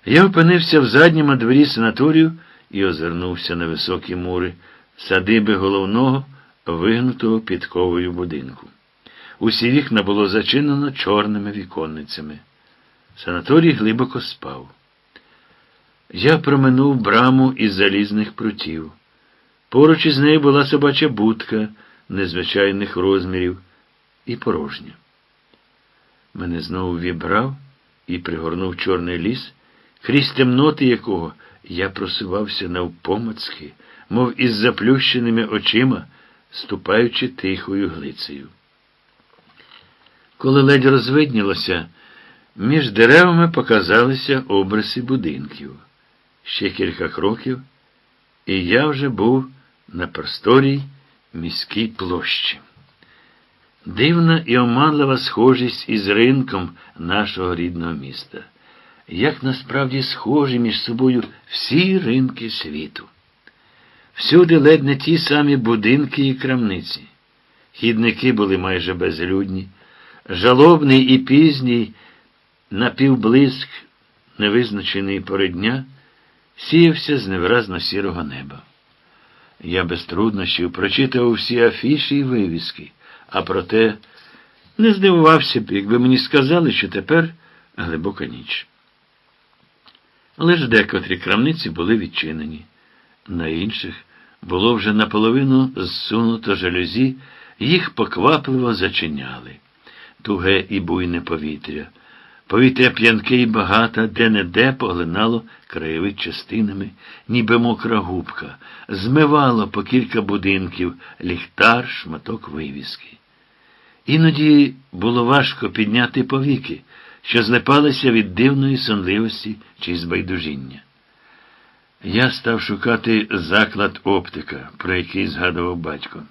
Я опинився в задньому дворі санаторію і озирнувся на високі мури садиби головного, вигнутого підковою будинку. Усі вікна було зачинено чорними віконницями. Санаторій глибоко спав. Я проминув браму із залізних прутів. Поруч із нею була собача будка незвичайних розмірів і порожня. Мене знову вібрав і пригорнув чорний ліс, крізь темноти якого я просувався навпомацьки, мов із заплющеними очима, ступаючи тихою глицею. Коли ледь розвиднілося, між деревами показалися обриси будинків. Ще кілька кроків, і я вже був на просторій міській площі. Дивна і оманлива схожість із ринком нашого рідного міста. Як насправді схожі між собою всі ринки світу. Всюди ледь не ті самі будинки і крамниці. Хідники були майже безлюдні, жалобний і пізній напівблиск, невизначений пори дня, сіявся з невиразно сірого неба. Я без труднощів прочитав всі афіші і вивіски, а проте не здивувався б, якби мені сказали, що тепер глибока ніч. Лиш декотрі крамниці були відчинені, на інших було вже наполовину зсунуто жалюзі, їх поквапливо зачиняли. Туге і буйне повітря. Повітря п'янке і багата, де-не-де поглинало краєвид частинами, ніби мокра губка, змивало по кілька будинків, ліхтар, шматок вивіски. Іноді було важко підняти повіки, що злипалися від дивної сонливості чи збайдужіння. Я став шукати заклад оптика, про який згадував батько.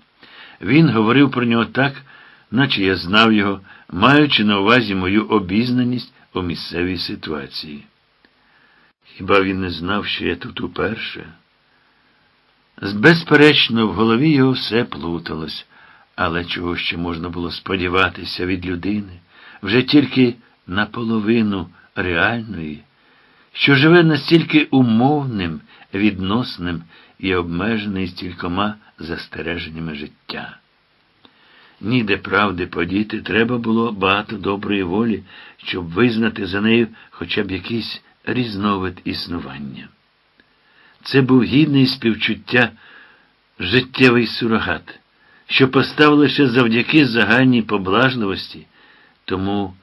Він говорив про нього так, наче я знав його, маючи на увазі мою обізнаність у місцевій ситуації. Хіба він не знав, що я тут уперше? Безперечно, в голові його все плуталось, але чого ще можна було сподіватися від людини, вже тільки наполовину реальної, що живе настільки умовним, відносним і обмежений стількома застереженнями життя. Ніде правди подіти треба було багато доброї волі, щоб визнати за нею хоча б якийсь різновид існування. Це був гідний співчуття життєвий сурогат, що постав лише завдяки загальній поблажливості, тому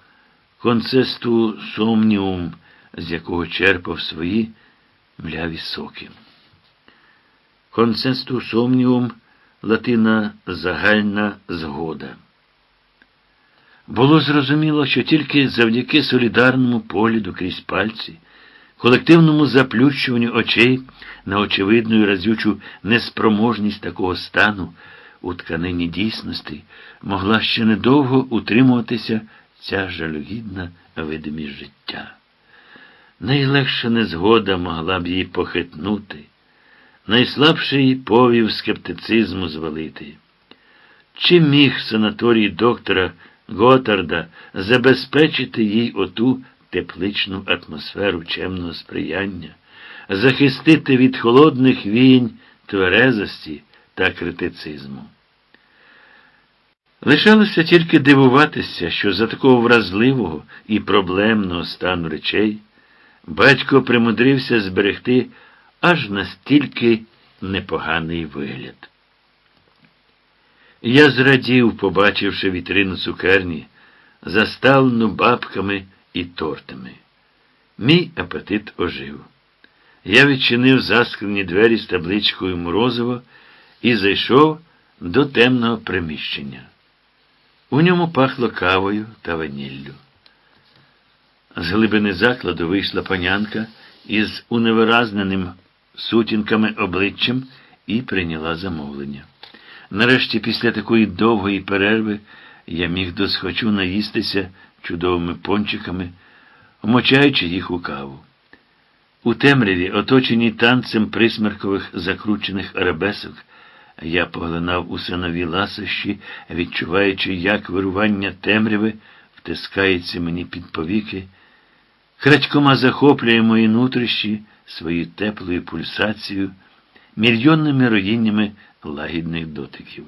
концесту сомніум, з якого черпав свої мляві соки. Концесту сомніум латина загальна згода. Було зрозуміло, що тільки завдяки солідарному погляду крізь пальці, колективному заплющуванню очей на очевидну і разючу неспроможність такого стану у тканині дійсності могла ще недовго утримуватися ця жалюгідна видимість життя. Найлегша незгода могла б її похитнути найслабший повів скептицизму звалити. Чи міг санаторій доктора Готарда забезпечити їй оту тепличну атмосферу чемного сприяння, захистити від холодних війнь тверезості та критицизму? Лишалося тільки дивуватися, що за такого вразливого і проблемного стану речей батько примудрився зберегти аж настільки непоганий вигляд. Я зрадів, побачивши вітрину цукерні, заставлену бабками і тортами. Мій апетит ожив. Я відчинив заскрені двері з табличкою Морозово і зайшов до темного приміщення. У ньому пахло кавою та ваніллю. З глибини закладу вийшла панянка із уневиразненим сутінками обличчям і прийняла замовлення. Нарешті, після такої довгої перерви, я міг досхочу наїстися чудовими пончиками, вмочаючи їх у каву. У темряві, оточеній танцем присмеркових закручених арабесок, я поглинав усе нові ласощі, відчуваючи, як вирування темряви втискається мені під повіки, Крадькома захоплює мої нутрищі своєю теплою пульсацією, мільйонними роїннями лагідних дотиків.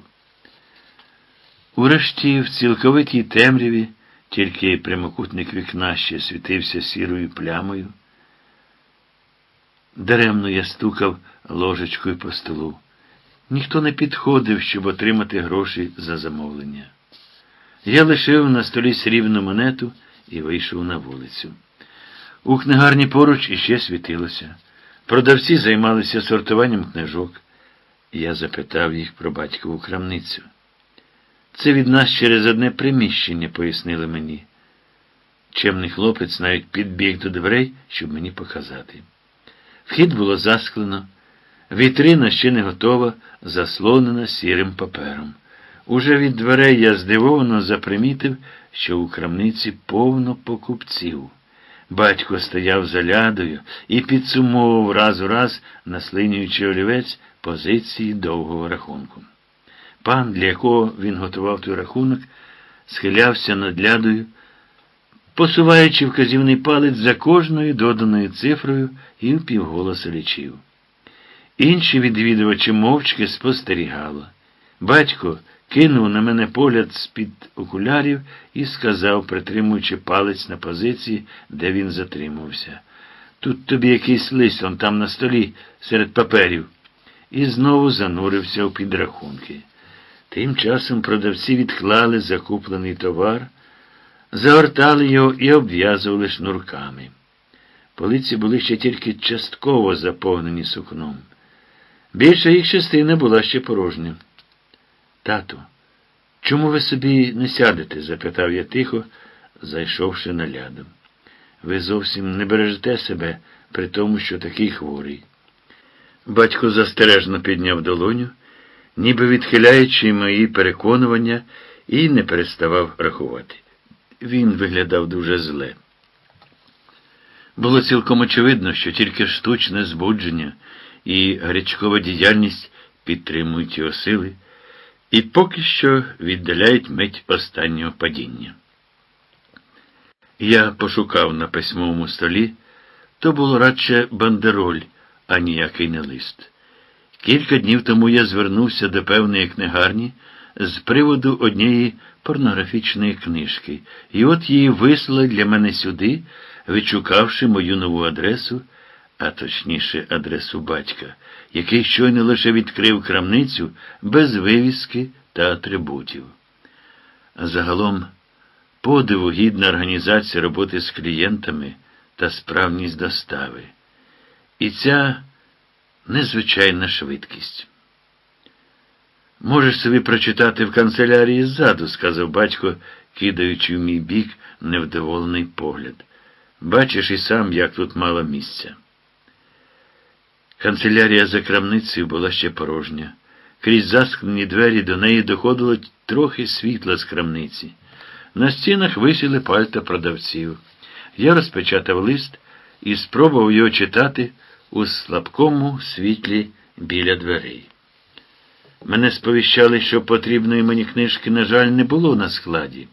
Урешті, в цілковитій темряві, тільки прямокутник вікна ще світився сірою плямою. Даремно я стукав ложечкою по столу. Ніхто не підходив, щоб отримати гроші за замовлення. Я лишив на столі срібну монету і вийшов на вулицю. У книгарні поруч іще світилося. Продавці займалися сортуванням книжок. Я запитав їх про батькову крамницю. Це від нас через одне приміщення, пояснили мені. Чемний хлопець навіть підбіг до дверей, щоб мені показати. Вхід було засклено, вітрина ще не готова, заслонена сірим папером. Уже від дверей я здивовано запримітив, що у крамниці повно покупців. Батько стояв за лядою і підсумовував раз у раз, наслинюючи олівець позиції довгого рахунку. Пан, для якого він готував той рахунок, схилявся над лядою, посуваючи вказівний палець за кожною доданою цифрою і впівголоса лічив. Інші відвідувачі мовчки спостерігали. Батько кинув на мене погляд з-під окулярів і сказав, притримуючи палець на позиції, де він затримався. Тут тобі якийсь лист он там на столі серед паперів. І знову занурився у підрахунки. Тим часом продавці відклали закуплений товар, загортали його і обв'язували шнурками. Полиці були ще тільки частково заповнені сукном. Більша їх частина була ще порожня. Тату, чому ви собі не сядете? запитав я тихо, зайшовши на лядом. Ви зовсім не бережете себе при тому, що такий хворий. Батько застережно підняв долоню, ніби відхиляючи мої переконування, і не переставав рахувати. Він виглядав дуже зле. Було цілком очевидно, що тільки штучне збудження і гарячкова діяльність підтримують його сили і поки що віддаляють мить останнього падіння. Я пошукав на письмовому столі, то було радше бандероль, а ніякий не лист. Кілька днів тому я звернувся до певної книгарні з приводу однієї порнографічної книжки, і от її вислали для мене сюди, відшукавши мою нову адресу, а точніше адресу батька, який щойно лише відкрив крамницю без вивіски та атрибутів. Загалом подиву гідна організація роботи з клієнтами та справність достави. І ця незвичайна швидкість. Можеш собі прочитати в канцелярії ззаду, сказав батько, кидаючи в мій бік невдоволений погляд. Бачиш і сам, як тут мало місця. Канцелярія за крамницею була ще порожня. Крізь засклені двері до неї доходило трохи світла з крамниці. На стінах висіли пальта продавців. Я розпечатав лист і спробував його читати у слабкому світлі біля дверей. Мене сповіщали, що потрібної мені книжки, на жаль, не було на складі.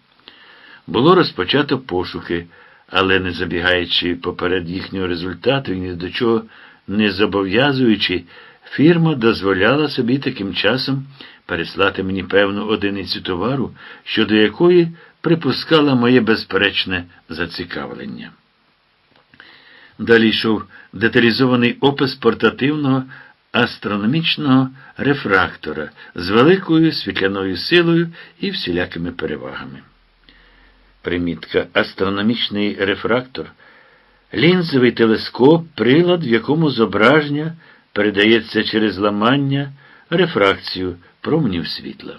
Було розпочато пошуки, але не забігаючи поперед їхнього результату і ні до чого не зобов'язуючи, фірма дозволяла собі таким часом переслати мені певну одиницю товару, щодо якої припускала моє безперечне зацікавлення. Далі йшов деталізований опис портативного астрономічного рефрактора з великою світляною силою і всілякими перевагами. Примітка астрономічний рефрактор лінзовий телескоп, прилад, в якому зображення передається через ламання, рефракцію променів світла.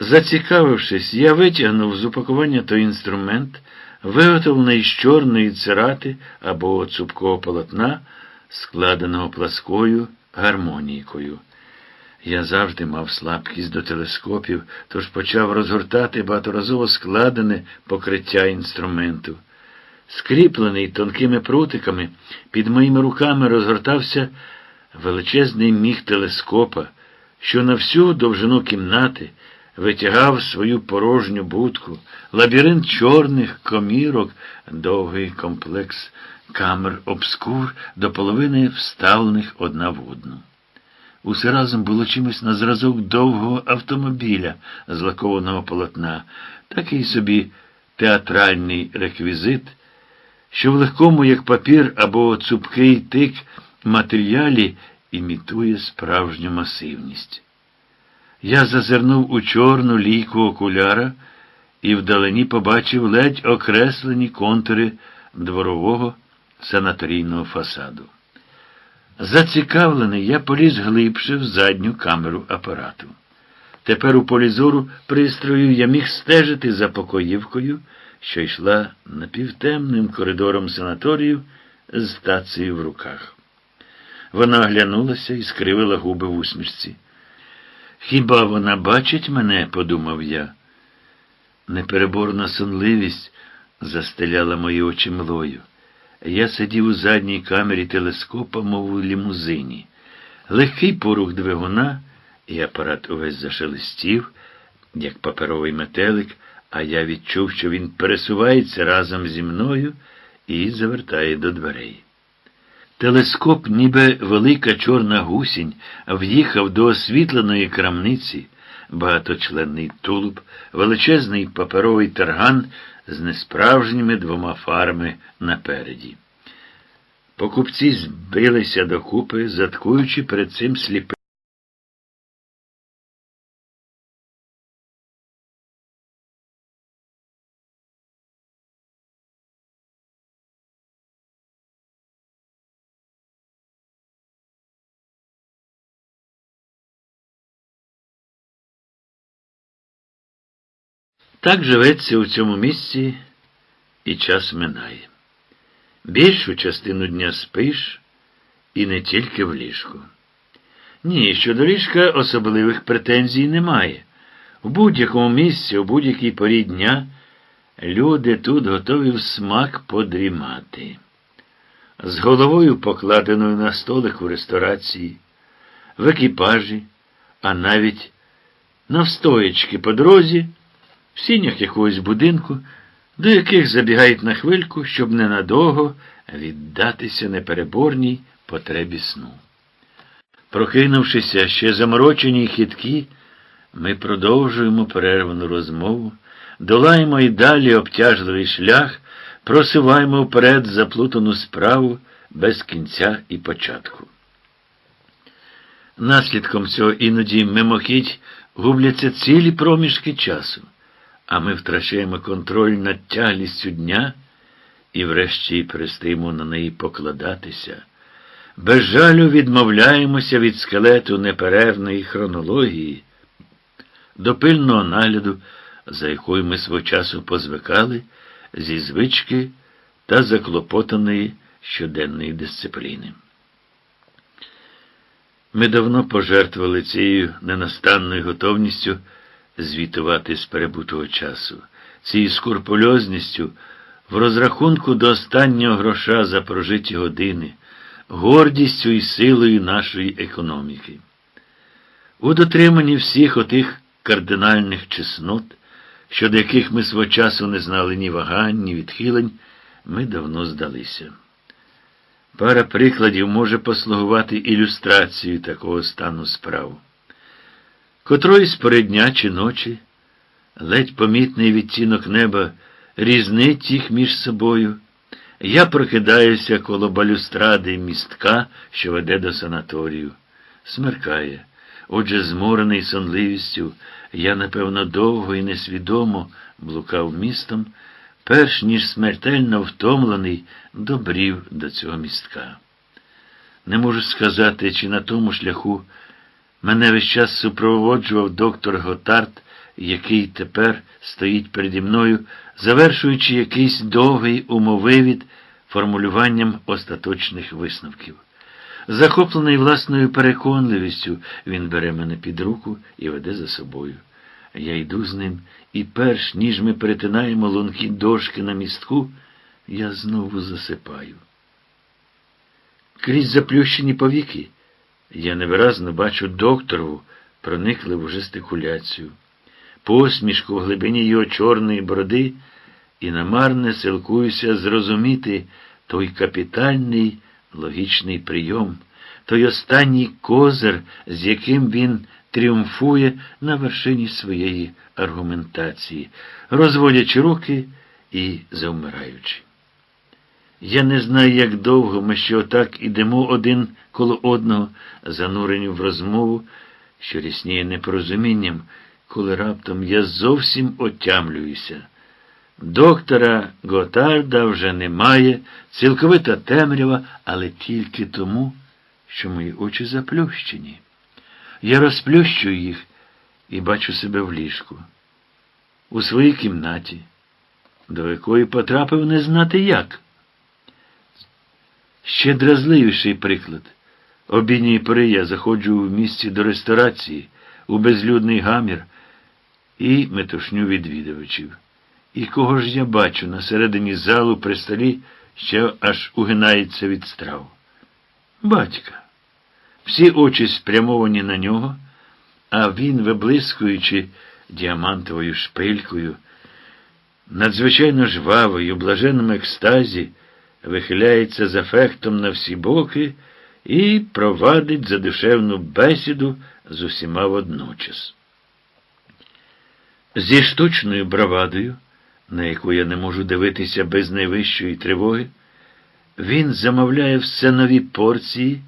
Зацікавившись, я витягнув з упакування той інструмент, виготовлений з чорної цирати або цупкого полотна, складеного пласкою гармонійкою. Я завжди мав слабкість до телескопів, тож почав розгортати багаторазово складене покриття інструменту. Скріплений тонкими прутиками, під моїми руками розгортався величезний міг телескопа, що на всю довжину кімнати витягав свою порожню будку, лабіринт чорних комірок, довгий комплекс камер обскур до половини вставлених одна в одну. Усе разом було чимось на зразок довгого автомобіля з лакованого полотна, такий собі театральний реквізит, що в легкому, як папір або цупкий тик матеріалі імітує справжню масивність. Я зазирнув у чорну лійку окуляра і вдалині побачив ледь окреслені контури дворового санаторійного фасаду. Зацікавлений, я поліз глибше в задню камеру апарату. Тепер у полі зору пристрою я міг стежити за покоївкою, що йшла напівтемним коридором санаторію з тацією в руках. Вона оглянулася і скривила губи в усмішці. Хіба вона бачить мене? подумав я. Непереборна сонливість застеляла мої очі млою. Я сидів у задній камері телескопа, мов у лімузині. Легкий порух двигуна, і апарат увесь зашелестів, як паперовий метелик, а я відчув, що він пересувається разом зі мною і завертає до дверей. Телескоп, ніби велика чорна гусінь, в'їхав до освітленої крамниці, багаточленний тулуб, величезний паперовий тарган з несправжніми двома фарами напереді. Покупці збилися докупи, заткуючи перед цим сліпим. Так живеться у цьому місці і час минає. Більшу частину дня спиш і не тільки в ліжку. Ні, щодо ліжка особливих претензій немає. У будь-якому місці, у будь-якій порі дня люди тут готові в смак подрімати. З головою покладеною на столик у ресторації, в екіпажі, а навіть навстоячки по дорозі в сінях якогось будинку, до яких забігають на хвильку, щоб ненадовго віддатися непереборній потребі сну. Прокинувшися ще заморочені й хиткі, ми продовжуємо перервану розмову, долаємо і далі обтяжливий шлях, просуваємо вперед заплутану справу без кінця і початку. Наслідком цього іноді мимохідь губляться цілі проміжки часу а ми втрачаємо контроль над тяглістю дня і врешті перестаємо на неї покладатися. Без жалю відмовляємося від скелету неперервної хронології, до пильного нагляду, за якою ми свого часу позвикали, зі звички та заклопотаної щоденної дисципліни. Ми давно пожертвували цією ненастанною готовністю звітувати з перебутого часу, цією скурпульозністю в розрахунку до останнього гроша за прожиті години, гордістю і силою нашої економіки. У дотриманні всіх отих кардинальних чеснот, щодо яких ми свого часу не знали ні вагань, ні відхилень, ми давно здалися. Пара прикладів може послугувати ілюстрацією такого стану справ. Котроїсь поряд чи ночі, ледь помітний відтінок неба різнить їх між собою. Я прокидаюся коло балюстради містка, що веде до санаторію. Смеркає. Отже, зморений сонливістю, я, напевно, довго і несвідомо блукав містом, перш ніж смертельно втомлений, добрів до цього містка. Не можу сказати, чи на тому шляху. Мене весь час супроводжував доктор Готард, який тепер стоїть переді мною, завершуючи якийсь довгий умовивід формулюванням остаточних висновків. Захоплений власною переконливістю, він бере мене під руку і веде за собою. Я йду з ним, і перш ніж ми перетинаємо лункі дошки на містку, я знову засипаю. Крізь заплющені повіки я невиразно бачу докторову проникливу жестикуляцію, посмішку в глибині його чорної бороди і намарне силкуюся зрозуміти той капітальний логічний прийом, той останній козир, з яким він тріумфує на вершині своєї аргументації, розводячи руки і завмираючи. Я не знаю, як довго ми ще отак ідемо один коло одного, занурені в розмову, що рісніє непорозумінням, коли раптом я зовсім отямлююся. Доктора Готарда вже немає, цілковита темрява, але тільки тому, що мої очі заплющені. Я розплющую їх і бачу себе в ліжку, у своїй кімнаті, до якої потрапив не знати як. Ще дразливіший приклад. Обідній пори я заходжу в місці до ресторації, у безлюдний гамір і метушню відвідувачів. І кого ж я бачу на середині залу при столі, що аж угинається від страв? Батька. Всі очі спрямовані на нього, а він, виблискуючи діамантовою шпилькою, надзвичайно жвавою, блаженному екстазі, вихиляється з ефектом на всі боки і провадить задушевну бесіду з усіма водночас. Зі штучною бравадою, на яку я не можу дивитися без найвищої тривоги, він замовляє все нові порції,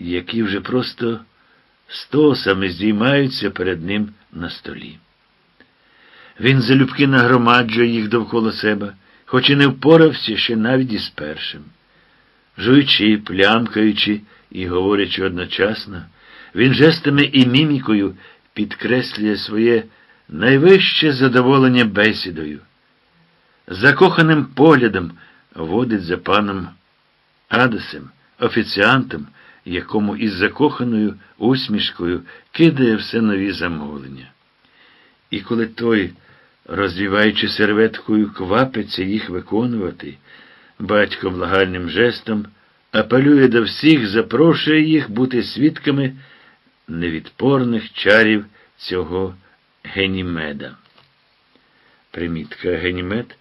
які вже просто стосами здіймаються перед ним на столі. Він залюбки нагромаджує їх довкола себе, хоч і не впорався ще навіть із першим. Жуючи, плямкаючи і говорячи одночасно, він жестами і мімікою підкреслює своє найвище задоволення бесідою. Закоханим поглядом водить за паном Адесем, офіціантом, якому із закоханою усмішкою кидає все нові замовлення. І коли той, розвіваючи серветкою, квапиться їх виконувати, батько благальним жестом апелює до всіх, запрошує їх бути свідками невідпорних чарів цього Генімеда. Примітка Генімед,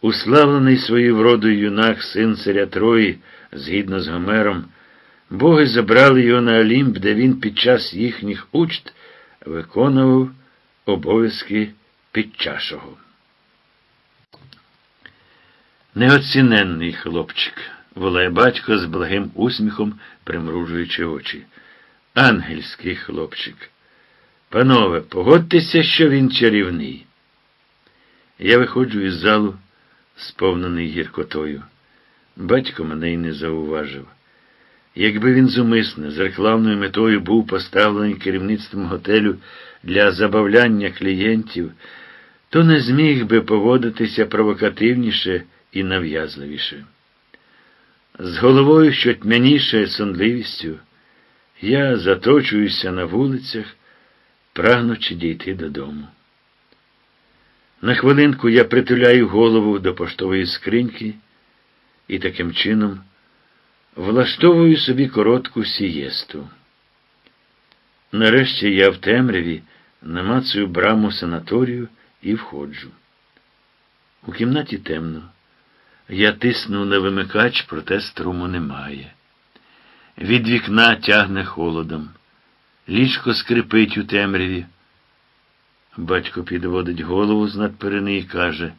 уславлений своєю вродою юнак, син царя Трої, згідно з Гомером, боги забрали його на Олімп, де він під час їхніх учт виконував обов'язки підчашого. Неоціненний хлопчик, волає батько з благим усміхом, примружуючи очі. Ангельський хлопчик. Панове, погодьтеся, що він чарівний. Я виходжу із залу, сповнений гіркотою. Батько мене й не зауважив. Якби він зумисне, з рекламною метою був поставлений керівництвом готелю для забавляння клієнтів, то не зміг би поводитися провокативніше і нав'язливіше. З головою, що тьмяніше сонливістю, я заточуюся на вулицях, прагнучи дійти додому. На хвилинку я притуляю голову до поштової скриньки і таким чином влаштовую собі коротку сієсту. Нарешті я в темряві намацую браму санаторію і входжу. У кімнаті темно. Я тисну на вимикач, проте струму немає. Від вікна тягне холодом. Ліжко скрипить у темряві. Батько підводить голову з надперини і каже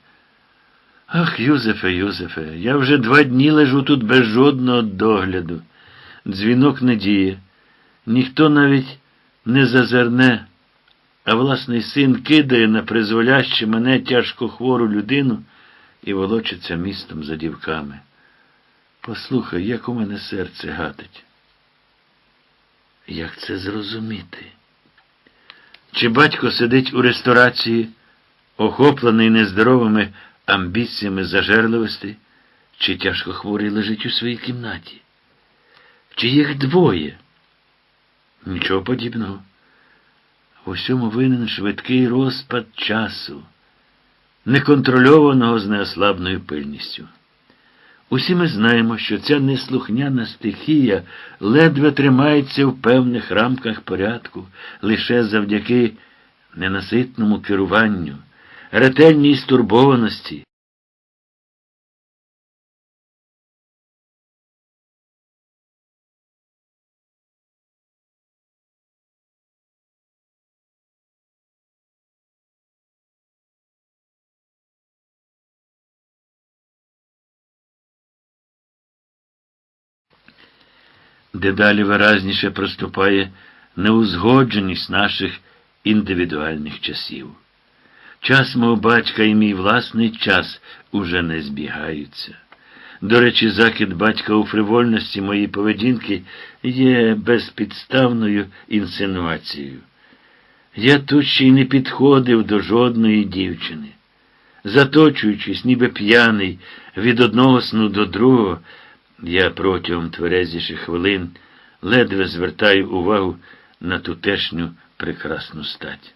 Ах, Юзефе, Юзефе, я вже два дні лежу тут без жодного догляду. Дзвінок не діє. Ніхто навіть не зазирне, а власний син кидає на призволяще мене тяжко хвору людину і волочиться містом за дівками. Послухай, як у мене серце гатить. Як це зрозуміти? Чи батько сидить у ресторації, охоплений нездоровими амбіціями зажерливості, чи тяжко хворий лежить у своїй кімнаті? Чи їх двоє? Нічого подібного. В усьому винен швидкий розпад часу, неконтрольованого з неослабною пильністю. Усі ми знаємо, що ця неслухняна стихія ледве тримається в певних рамках порядку лише завдяки ненаситному керуванню, ретельній стурбованості. Дедалі виразніше проступає неузгодженість наших індивідуальних часів. Час мого батька і мій власний час уже не збігаються. До речі, закид батька у фривольності моєї поведінки є безпідставною інсинуацією. Я тут ще й не підходив до жодної дівчини. Заточуючись, ніби п'яний, від одного сну до другого, я протягом тверезіших хвилин ледве звертаю увагу на тутешню прекрасну стать.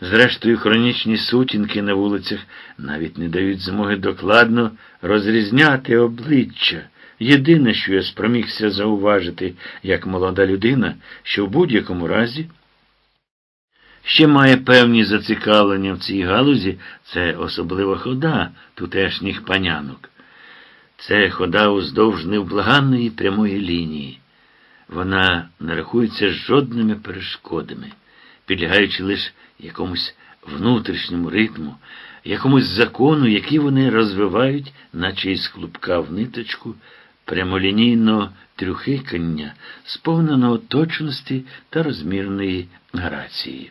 Зрештою, хронічні сутінки на вулицях навіть не дають змоги докладно розрізняти обличчя. Єдине, що я спромігся зауважити, як молода людина, що в будь-якому разі ще має певні зацікавлення в цій галузі, це особлива хода тутешніх панянок. Це хода уздовж невблаганної прямої лінії. Вона не рахується жодними перешкодами, підлягаючи лише якомусь внутрішньому ритму, якомусь закону, який вони розвивають, наче із клубка в ниточку, прямолінійного трюхикання, сповненого точності та розмірної грації.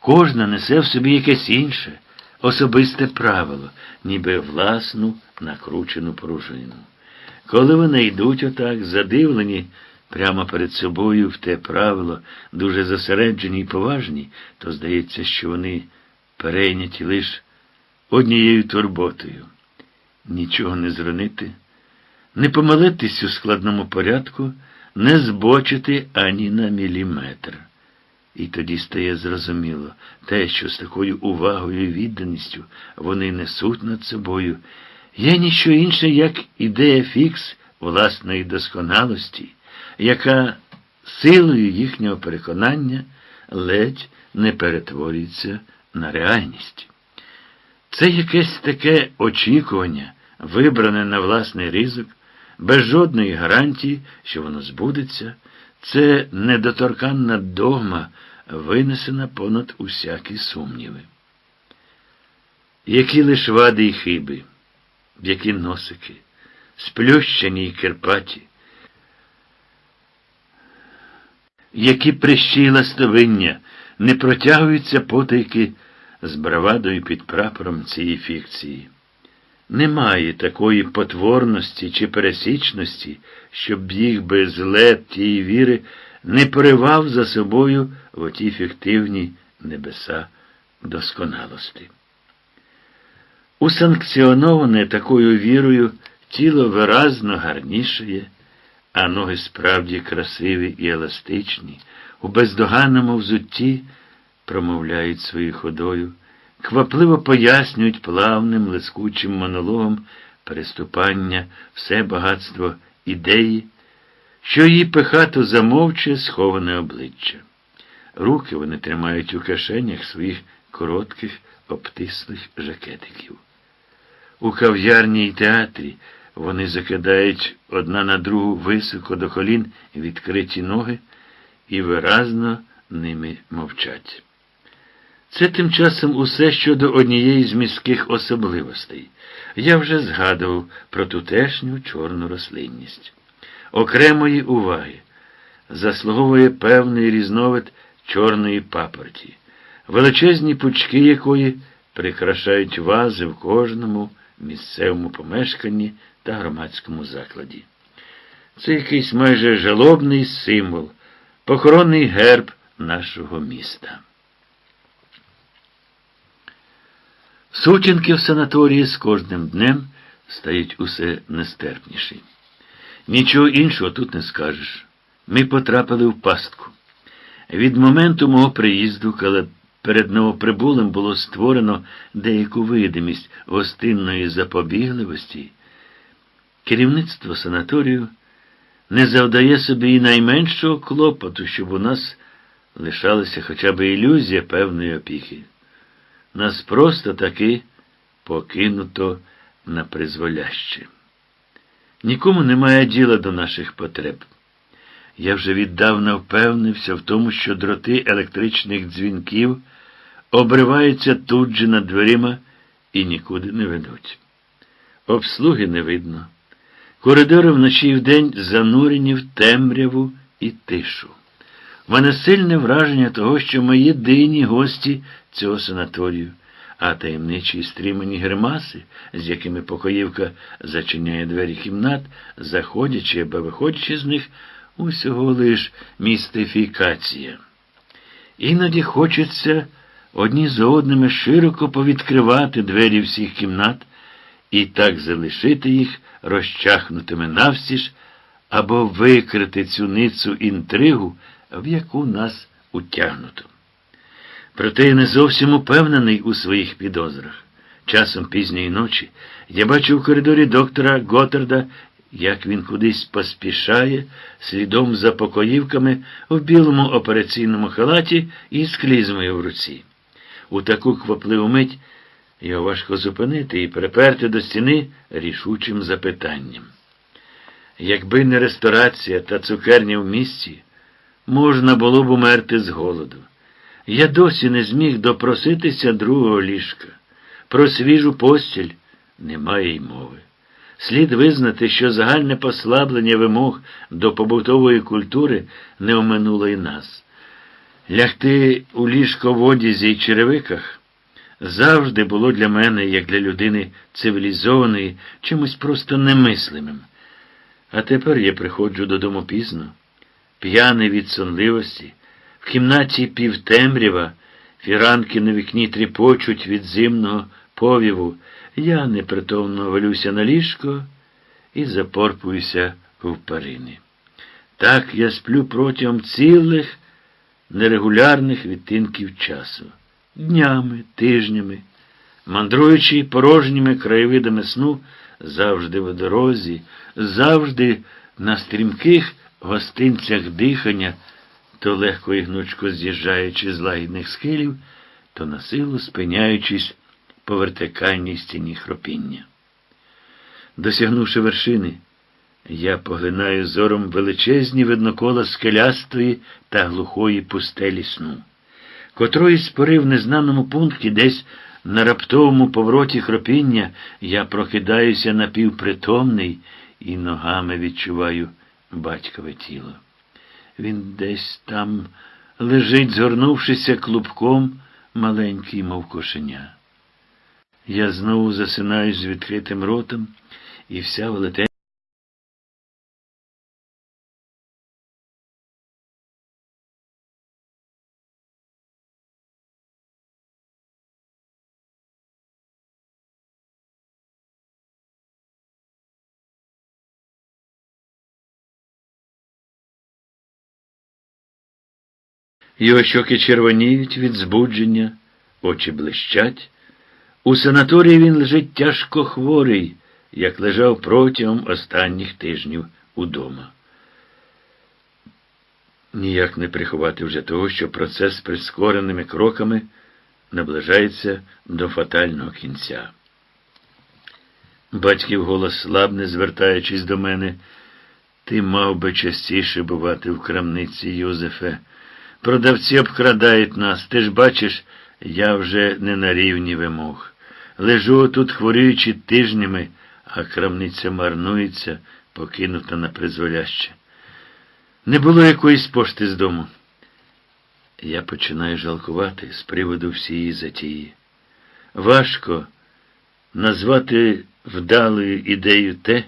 Кожна несе в собі якесь інше, особисте правило, ніби власну накручену пружину. Коли вони йдуть отак, задивлені прямо перед собою в те правило, дуже зосереджені і поважні, то здається, що вони перейняті лише однією турботою. Нічого не зронити, не помилитись у складному порядку, не збочити ані на міліметр. І тоді стає зрозуміло те, що з такою увагою і відданістю вони несуть над собою, є ніщо інше, як ідея фікс власної досконалості, яка силою їхнього переконання ледь не перетворюється на реальність. Це якесь таке очікування, вибране на власний ризик, без жодної гарантії, що воно збудеться. Це недоторканна догма, винесена понад усякі сумніви. Які лиш вади й хиби, які носики, сплющені й кирпаті, які прищі ластовиння не протягуються потайки з бравадою під прапором цієї фікції. Немає такої потворності чи пересічності, щоб їх без леп тієї віри не поривав за собою в оті фіктивні небеса досконалості. Усанкціоноване такою вірою тіло виразно гарнішає, а ноги справді красиві і еластичні, у бездоганному взутті промовляють своєю ходою квапливо пояснюють плавним, лискучим монологом переступання все багатство ідеї, що її пихато замовчує сховане обличчя. Руки вони тримають у кишенях своїх коротких, обтислих жакетиків. У кав'ярні й театрі вони закидають одна на другу високо до колін відкриті ноги і виразно ними мовчать. Це тим часом усе щодо однієї з міських особливостей. Я вже згадував про тутешню чорну рослинність. Окремої уваги заслуговує певний різновид чорної папорті, величезні пучки якої прикрашають вази в кожному місцевому помешканні та громадському закладі. Це якийсь майже жалобний символ, похоронний герб нашого міста. Сутінки в санаторії з кожним днем стають усе нестерпніші. Нічого іншого тут не скажеш. Ми потрапили в пастку. Від моменту мого приїзду, коли перед новоприбулим було створено деяку видимість гостинної запобігливості, Керівництво санаторію не завдає собі і найменшого клопоту, щоб у нас лишалася хоча б ілюзія певної опіки. Нас просто таки покинуто на призволяще. Нікому немає діла до наших потреб. Я вже віддавна впевнився в тому, що дроти електричних дзвінків обриваються тут же над дверима і нікуди не ведуть. Обслуги не видно. Коридори вночі і вдень занурені в темряву і тишу. У мене сильне враження того, що ми єдині гості цього санаторію, а таємничі і стрімані гримаси, з якими покоївка зачиняє двері кімнат, заходячи або виходячи з них, усього лиш містифікація. Іноді хочеться одні за одними широко повідкривати двері всіх кімнат і так залишити їх розчахнутими навсіж, або викрити цю ницу інтригу, в яку нас утягнуто. Проте я не зовсім упевнений у своїх підозрах. Часом пізньої ночі я бачу в коридорі доктора Готарда, як він кудись поспішає слідом за покоївками в білому операційному халаті і з клізмою в руці. У таку квапливу мить його важко зупинити і приперти до стіни рішучим запитанням. Якби не ресторація та цукерня в місті, можна було б умерти з голоду. Я досі не зміг допроситися другого ліжка. Про свіжу постіль немає й мови. Слід визнати, що загальне послаблення вимог до побутової культури не оминуло і нас. Лягти у ліжко в одязі й черевиках завжди було для мене, як для людини цивілізованої, чимось просто немислимим. А тепер я приходжу додому пізно, п'яний від сонливості, в кімнаті півтемрява, фіранки на вікні тріпочуть від зимного повіву, я непритомно валюся на ліжко і запорпуюся в парини. Так я сплю протягом цілих нерегулярних відтинків часу, днями, тижнями, мандруючи порожніми краєвидами сну, завжди в дорозі, завжди на стрімких гостинцях дихання, то легко і гнучко з'їжджаючи з лагідних схилів, то на силу спиняючись по вертикальній стіні хропіння. Досягнувши вершини, я поглинаю зором величезні виднокола скелястої та глухої пустелі сну, котрої спори в незнаному пункті десь на раптовому повороті хропіння я прокидаюся напівпритомний і ногами відчуваю батькове тіло. Він десь там лежить, згорнувшися клубком, маленький, мов кошеня. Я знову засинаю з відкритим ротом, і вся велетенська Його щоки червоніють від збудження, очі блищать. У санаторії він лежить тяжко хворий, як лежав протягом останніх тижнів удома. Ніяк не приховати вже того, що процес прискореними кроками наближається до фатального кінця. Батьків голос слабне, звертаючись до мене, ти мав би частіше бувати в крамниці, Юзефе. Продавці обкрадають нас. Ти ж бачиш, я вже не на рівні вимог. Лежу тут, хворіючи тижнями, а крамниця марнується, покинута на призволяще. Не було якоїсь пошти з дому. Я починаю жалкувати з приводу всієї затії. Важко назвати вдалою ідею те,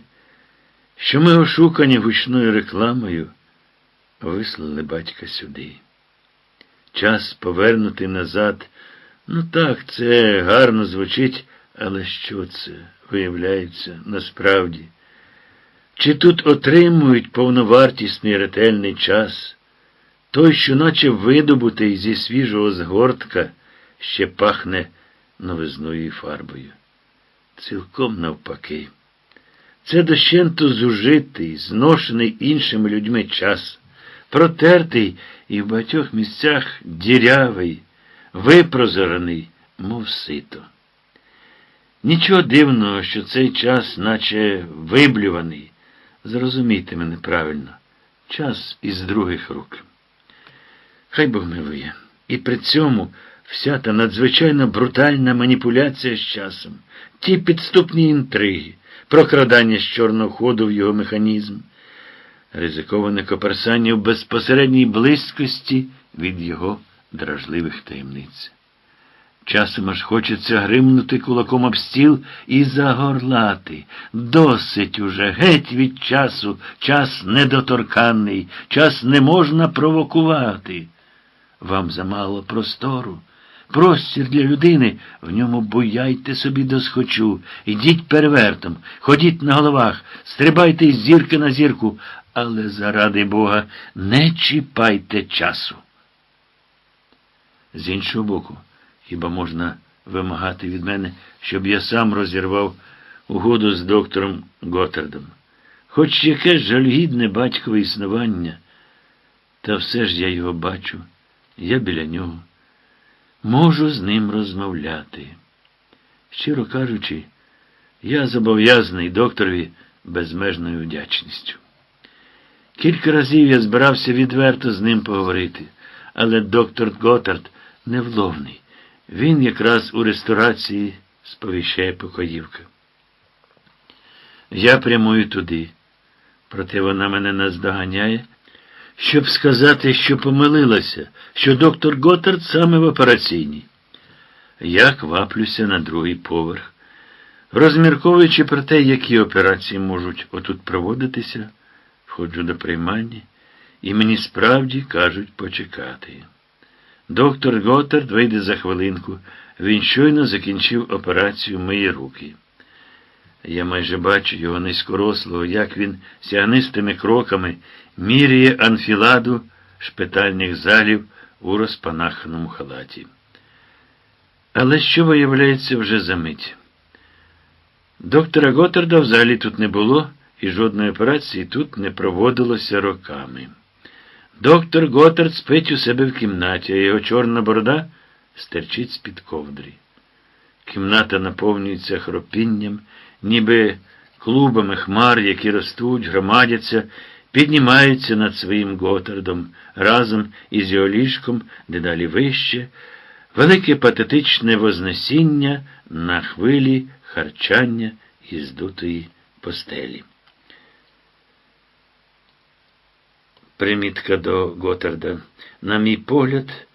що ми ошукані гучною рекламою, вислали батька сюди. Час повернути назад. Ну так, це гарно звучить, але що це виявляється насправді? Чи тут отримують повновартісний ретельний час? Той, що наче видобутий зі свіжого згортка, ще пахне новизною фарбою. Цілком навпаки. Це дощенту зужитий, зношений іншими людьми час, протертий і в багатьох місцях дірявий, випрозорений, мов сито. Нічого дивного, що цей час, наче виблюваний, зрозумійте мене правильно, час із других рук. Хай Бог милує. І при цьому вся та надзвичайно брутальна маніпуляція з часом, ті підступні інтриги, прокрадання з чорного ходу в його механізм, ризиковане коперсання в безпосередній близькості від його дражливих таємниць. Часом аж хочеться гримнути кулаком об стіл і загорлати. Досить уже, геть від часу, час недоторканний, час не можна провокувати. Вам замало простору. Простір для людини, в ньому буяйте собі досхочу, ідіть перевертом, ходіть на головах, стрибайте із зірки на зірку, але заради Бога не чіпайте часу. З іншого боку, хіба можна вимагати від мене, щоб я сам розірвав угоду з доктором Готтердом? Хоч яке жалюгідне батькове існування, та все ж я його бачу, я біля нього. Можу з ним розмовляти. Щиро кажучи, я зобов'язаний докторові безмежною вдячністю. Кілька разів я збирався відверто з ним поговорити, але доктор Готард невловний. Він якраз у ресторації сповіщає покоївка. Я прямую туди, проте вона мене наздоганяє, щоб сказати, що помилилася, що доктор Готард саме в операційній. Я кваплюся на другий поверх, розмірковуючи про те, які операції можуть отут проводитися, входжу до приймання, і мені справді кажуть почекати. Доктор Готард вийде за хвилинку. Він щойно закінчив операцію мої руки. Я майже бачу його низькорослого, як він сягнистими кроками міряє анфіладу шпитальних залів у розпанаханому халаті. Але що виявляється вже за мить? Доктора Готарда взагалі тут не було, і жодної операції тут не проводилося роками. Доктор Готард спить у себе в кімнаті, а його чорна борода стерчить з-під ковдри. Кімната наповнюється хропінням, ніби клубами хмар, які ростуть, громадяться, піднімаються над своїм Готардом разом із його ліжком дедалі вище, велике патетичне вознесіння на хвилі харчання і здутої постелі. Примітка до Готарда. На мій погляд,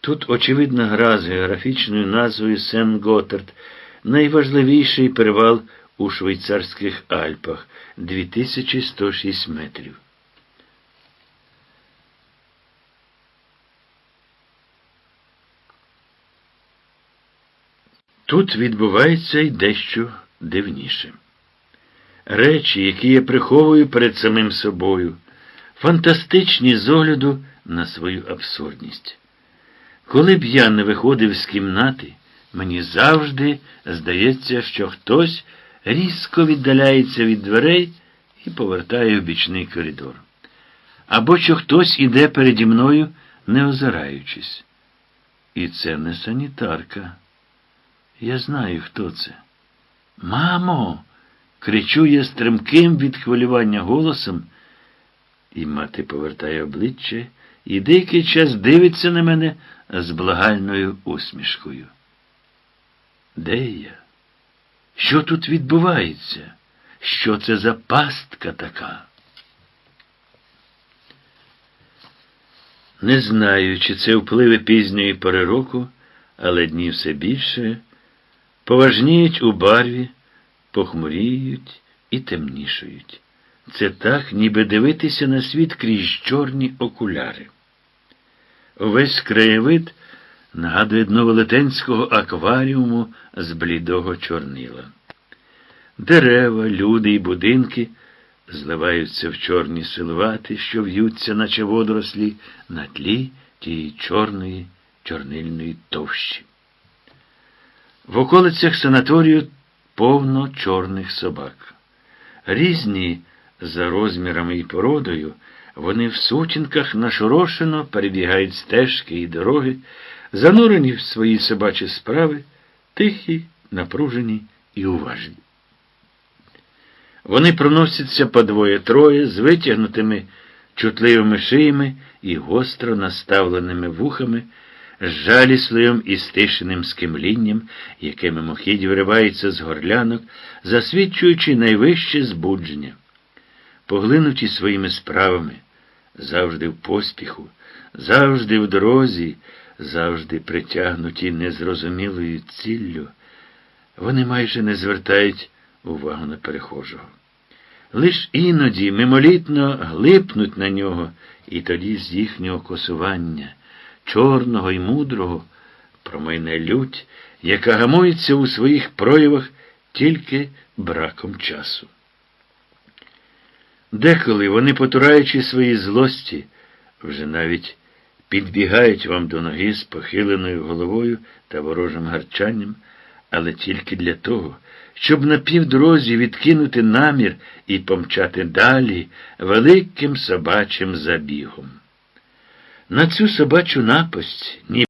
тут очевидна гра з географічною назвою Сен Готард, найважливіший перевал у Швейцарських Альпах 2106 метрів. Тут відбувається й дещо дивніше. Речі, які я приховую перед самим собою фантастичні з огляду на свою абсурдність. Коли б я не виходив з кімнати, мені завжди здається, що хтось різко віддаляється від дверей і повертає в бічний коридор. Або що хтось іде переді мною, не озираючись. І це не санітарка. Я знаю, хто це. Мамо. кричу я стримким від хвилювання голосом. І мати повертає обличчя і деякий час дивиться на мене з благальною усмішкою. Де я? Що тут відбувається? Що це за пастка така? Не знаю, чи це впливи пізньої пори року, але дні все більше поважніють у барві, похмуріють і темнішують. Це так, ніби дивитися на світ крізь чорні окуляри. Увесь краєвид нагадує дно велетенського акваріуму з блідого чорнила. Дерева, люди і будинки зливаються в чорні силувати, що в'ються, наче водорослі, на тлі тієї чорної, чорнильної товщі. В околицях санаторію повно чорних собак. Різні за розмірами і породою, вони в сутінках нашорошено перебігають стежки і дороги, занурені в свої собачі справи, тихі, напружені і уважні. Вони проносяться по двоє-троє з витягнутими чутливими шиями і гостро наставленими вухами, з жалісливим і стишеним скимлінням, яке мимохідь виривається з горлянок, засвідчуючи найвище збудження. Поглинуті своїми справами, завжди в поспіху, завжди в дорозі, завжди притягнуті незрозумілою ціллю, вони майже не звертають увагу на перехожого. Лиш іноді мимолітно глипнуть на нього, і тоді з їхнього косування, чорного і мудрого, промайне лють, яка гамується у своїх проявах тільки браком часу. Деколи вони, потураючи свої злості, вже навіть підбігають вам до ноги з похиленою головою та ворожим гарчанням, але тільки для того, щоб на півдорозі відкинути намір і помчати далі великим собачим забігом. На цю собачу напасть ні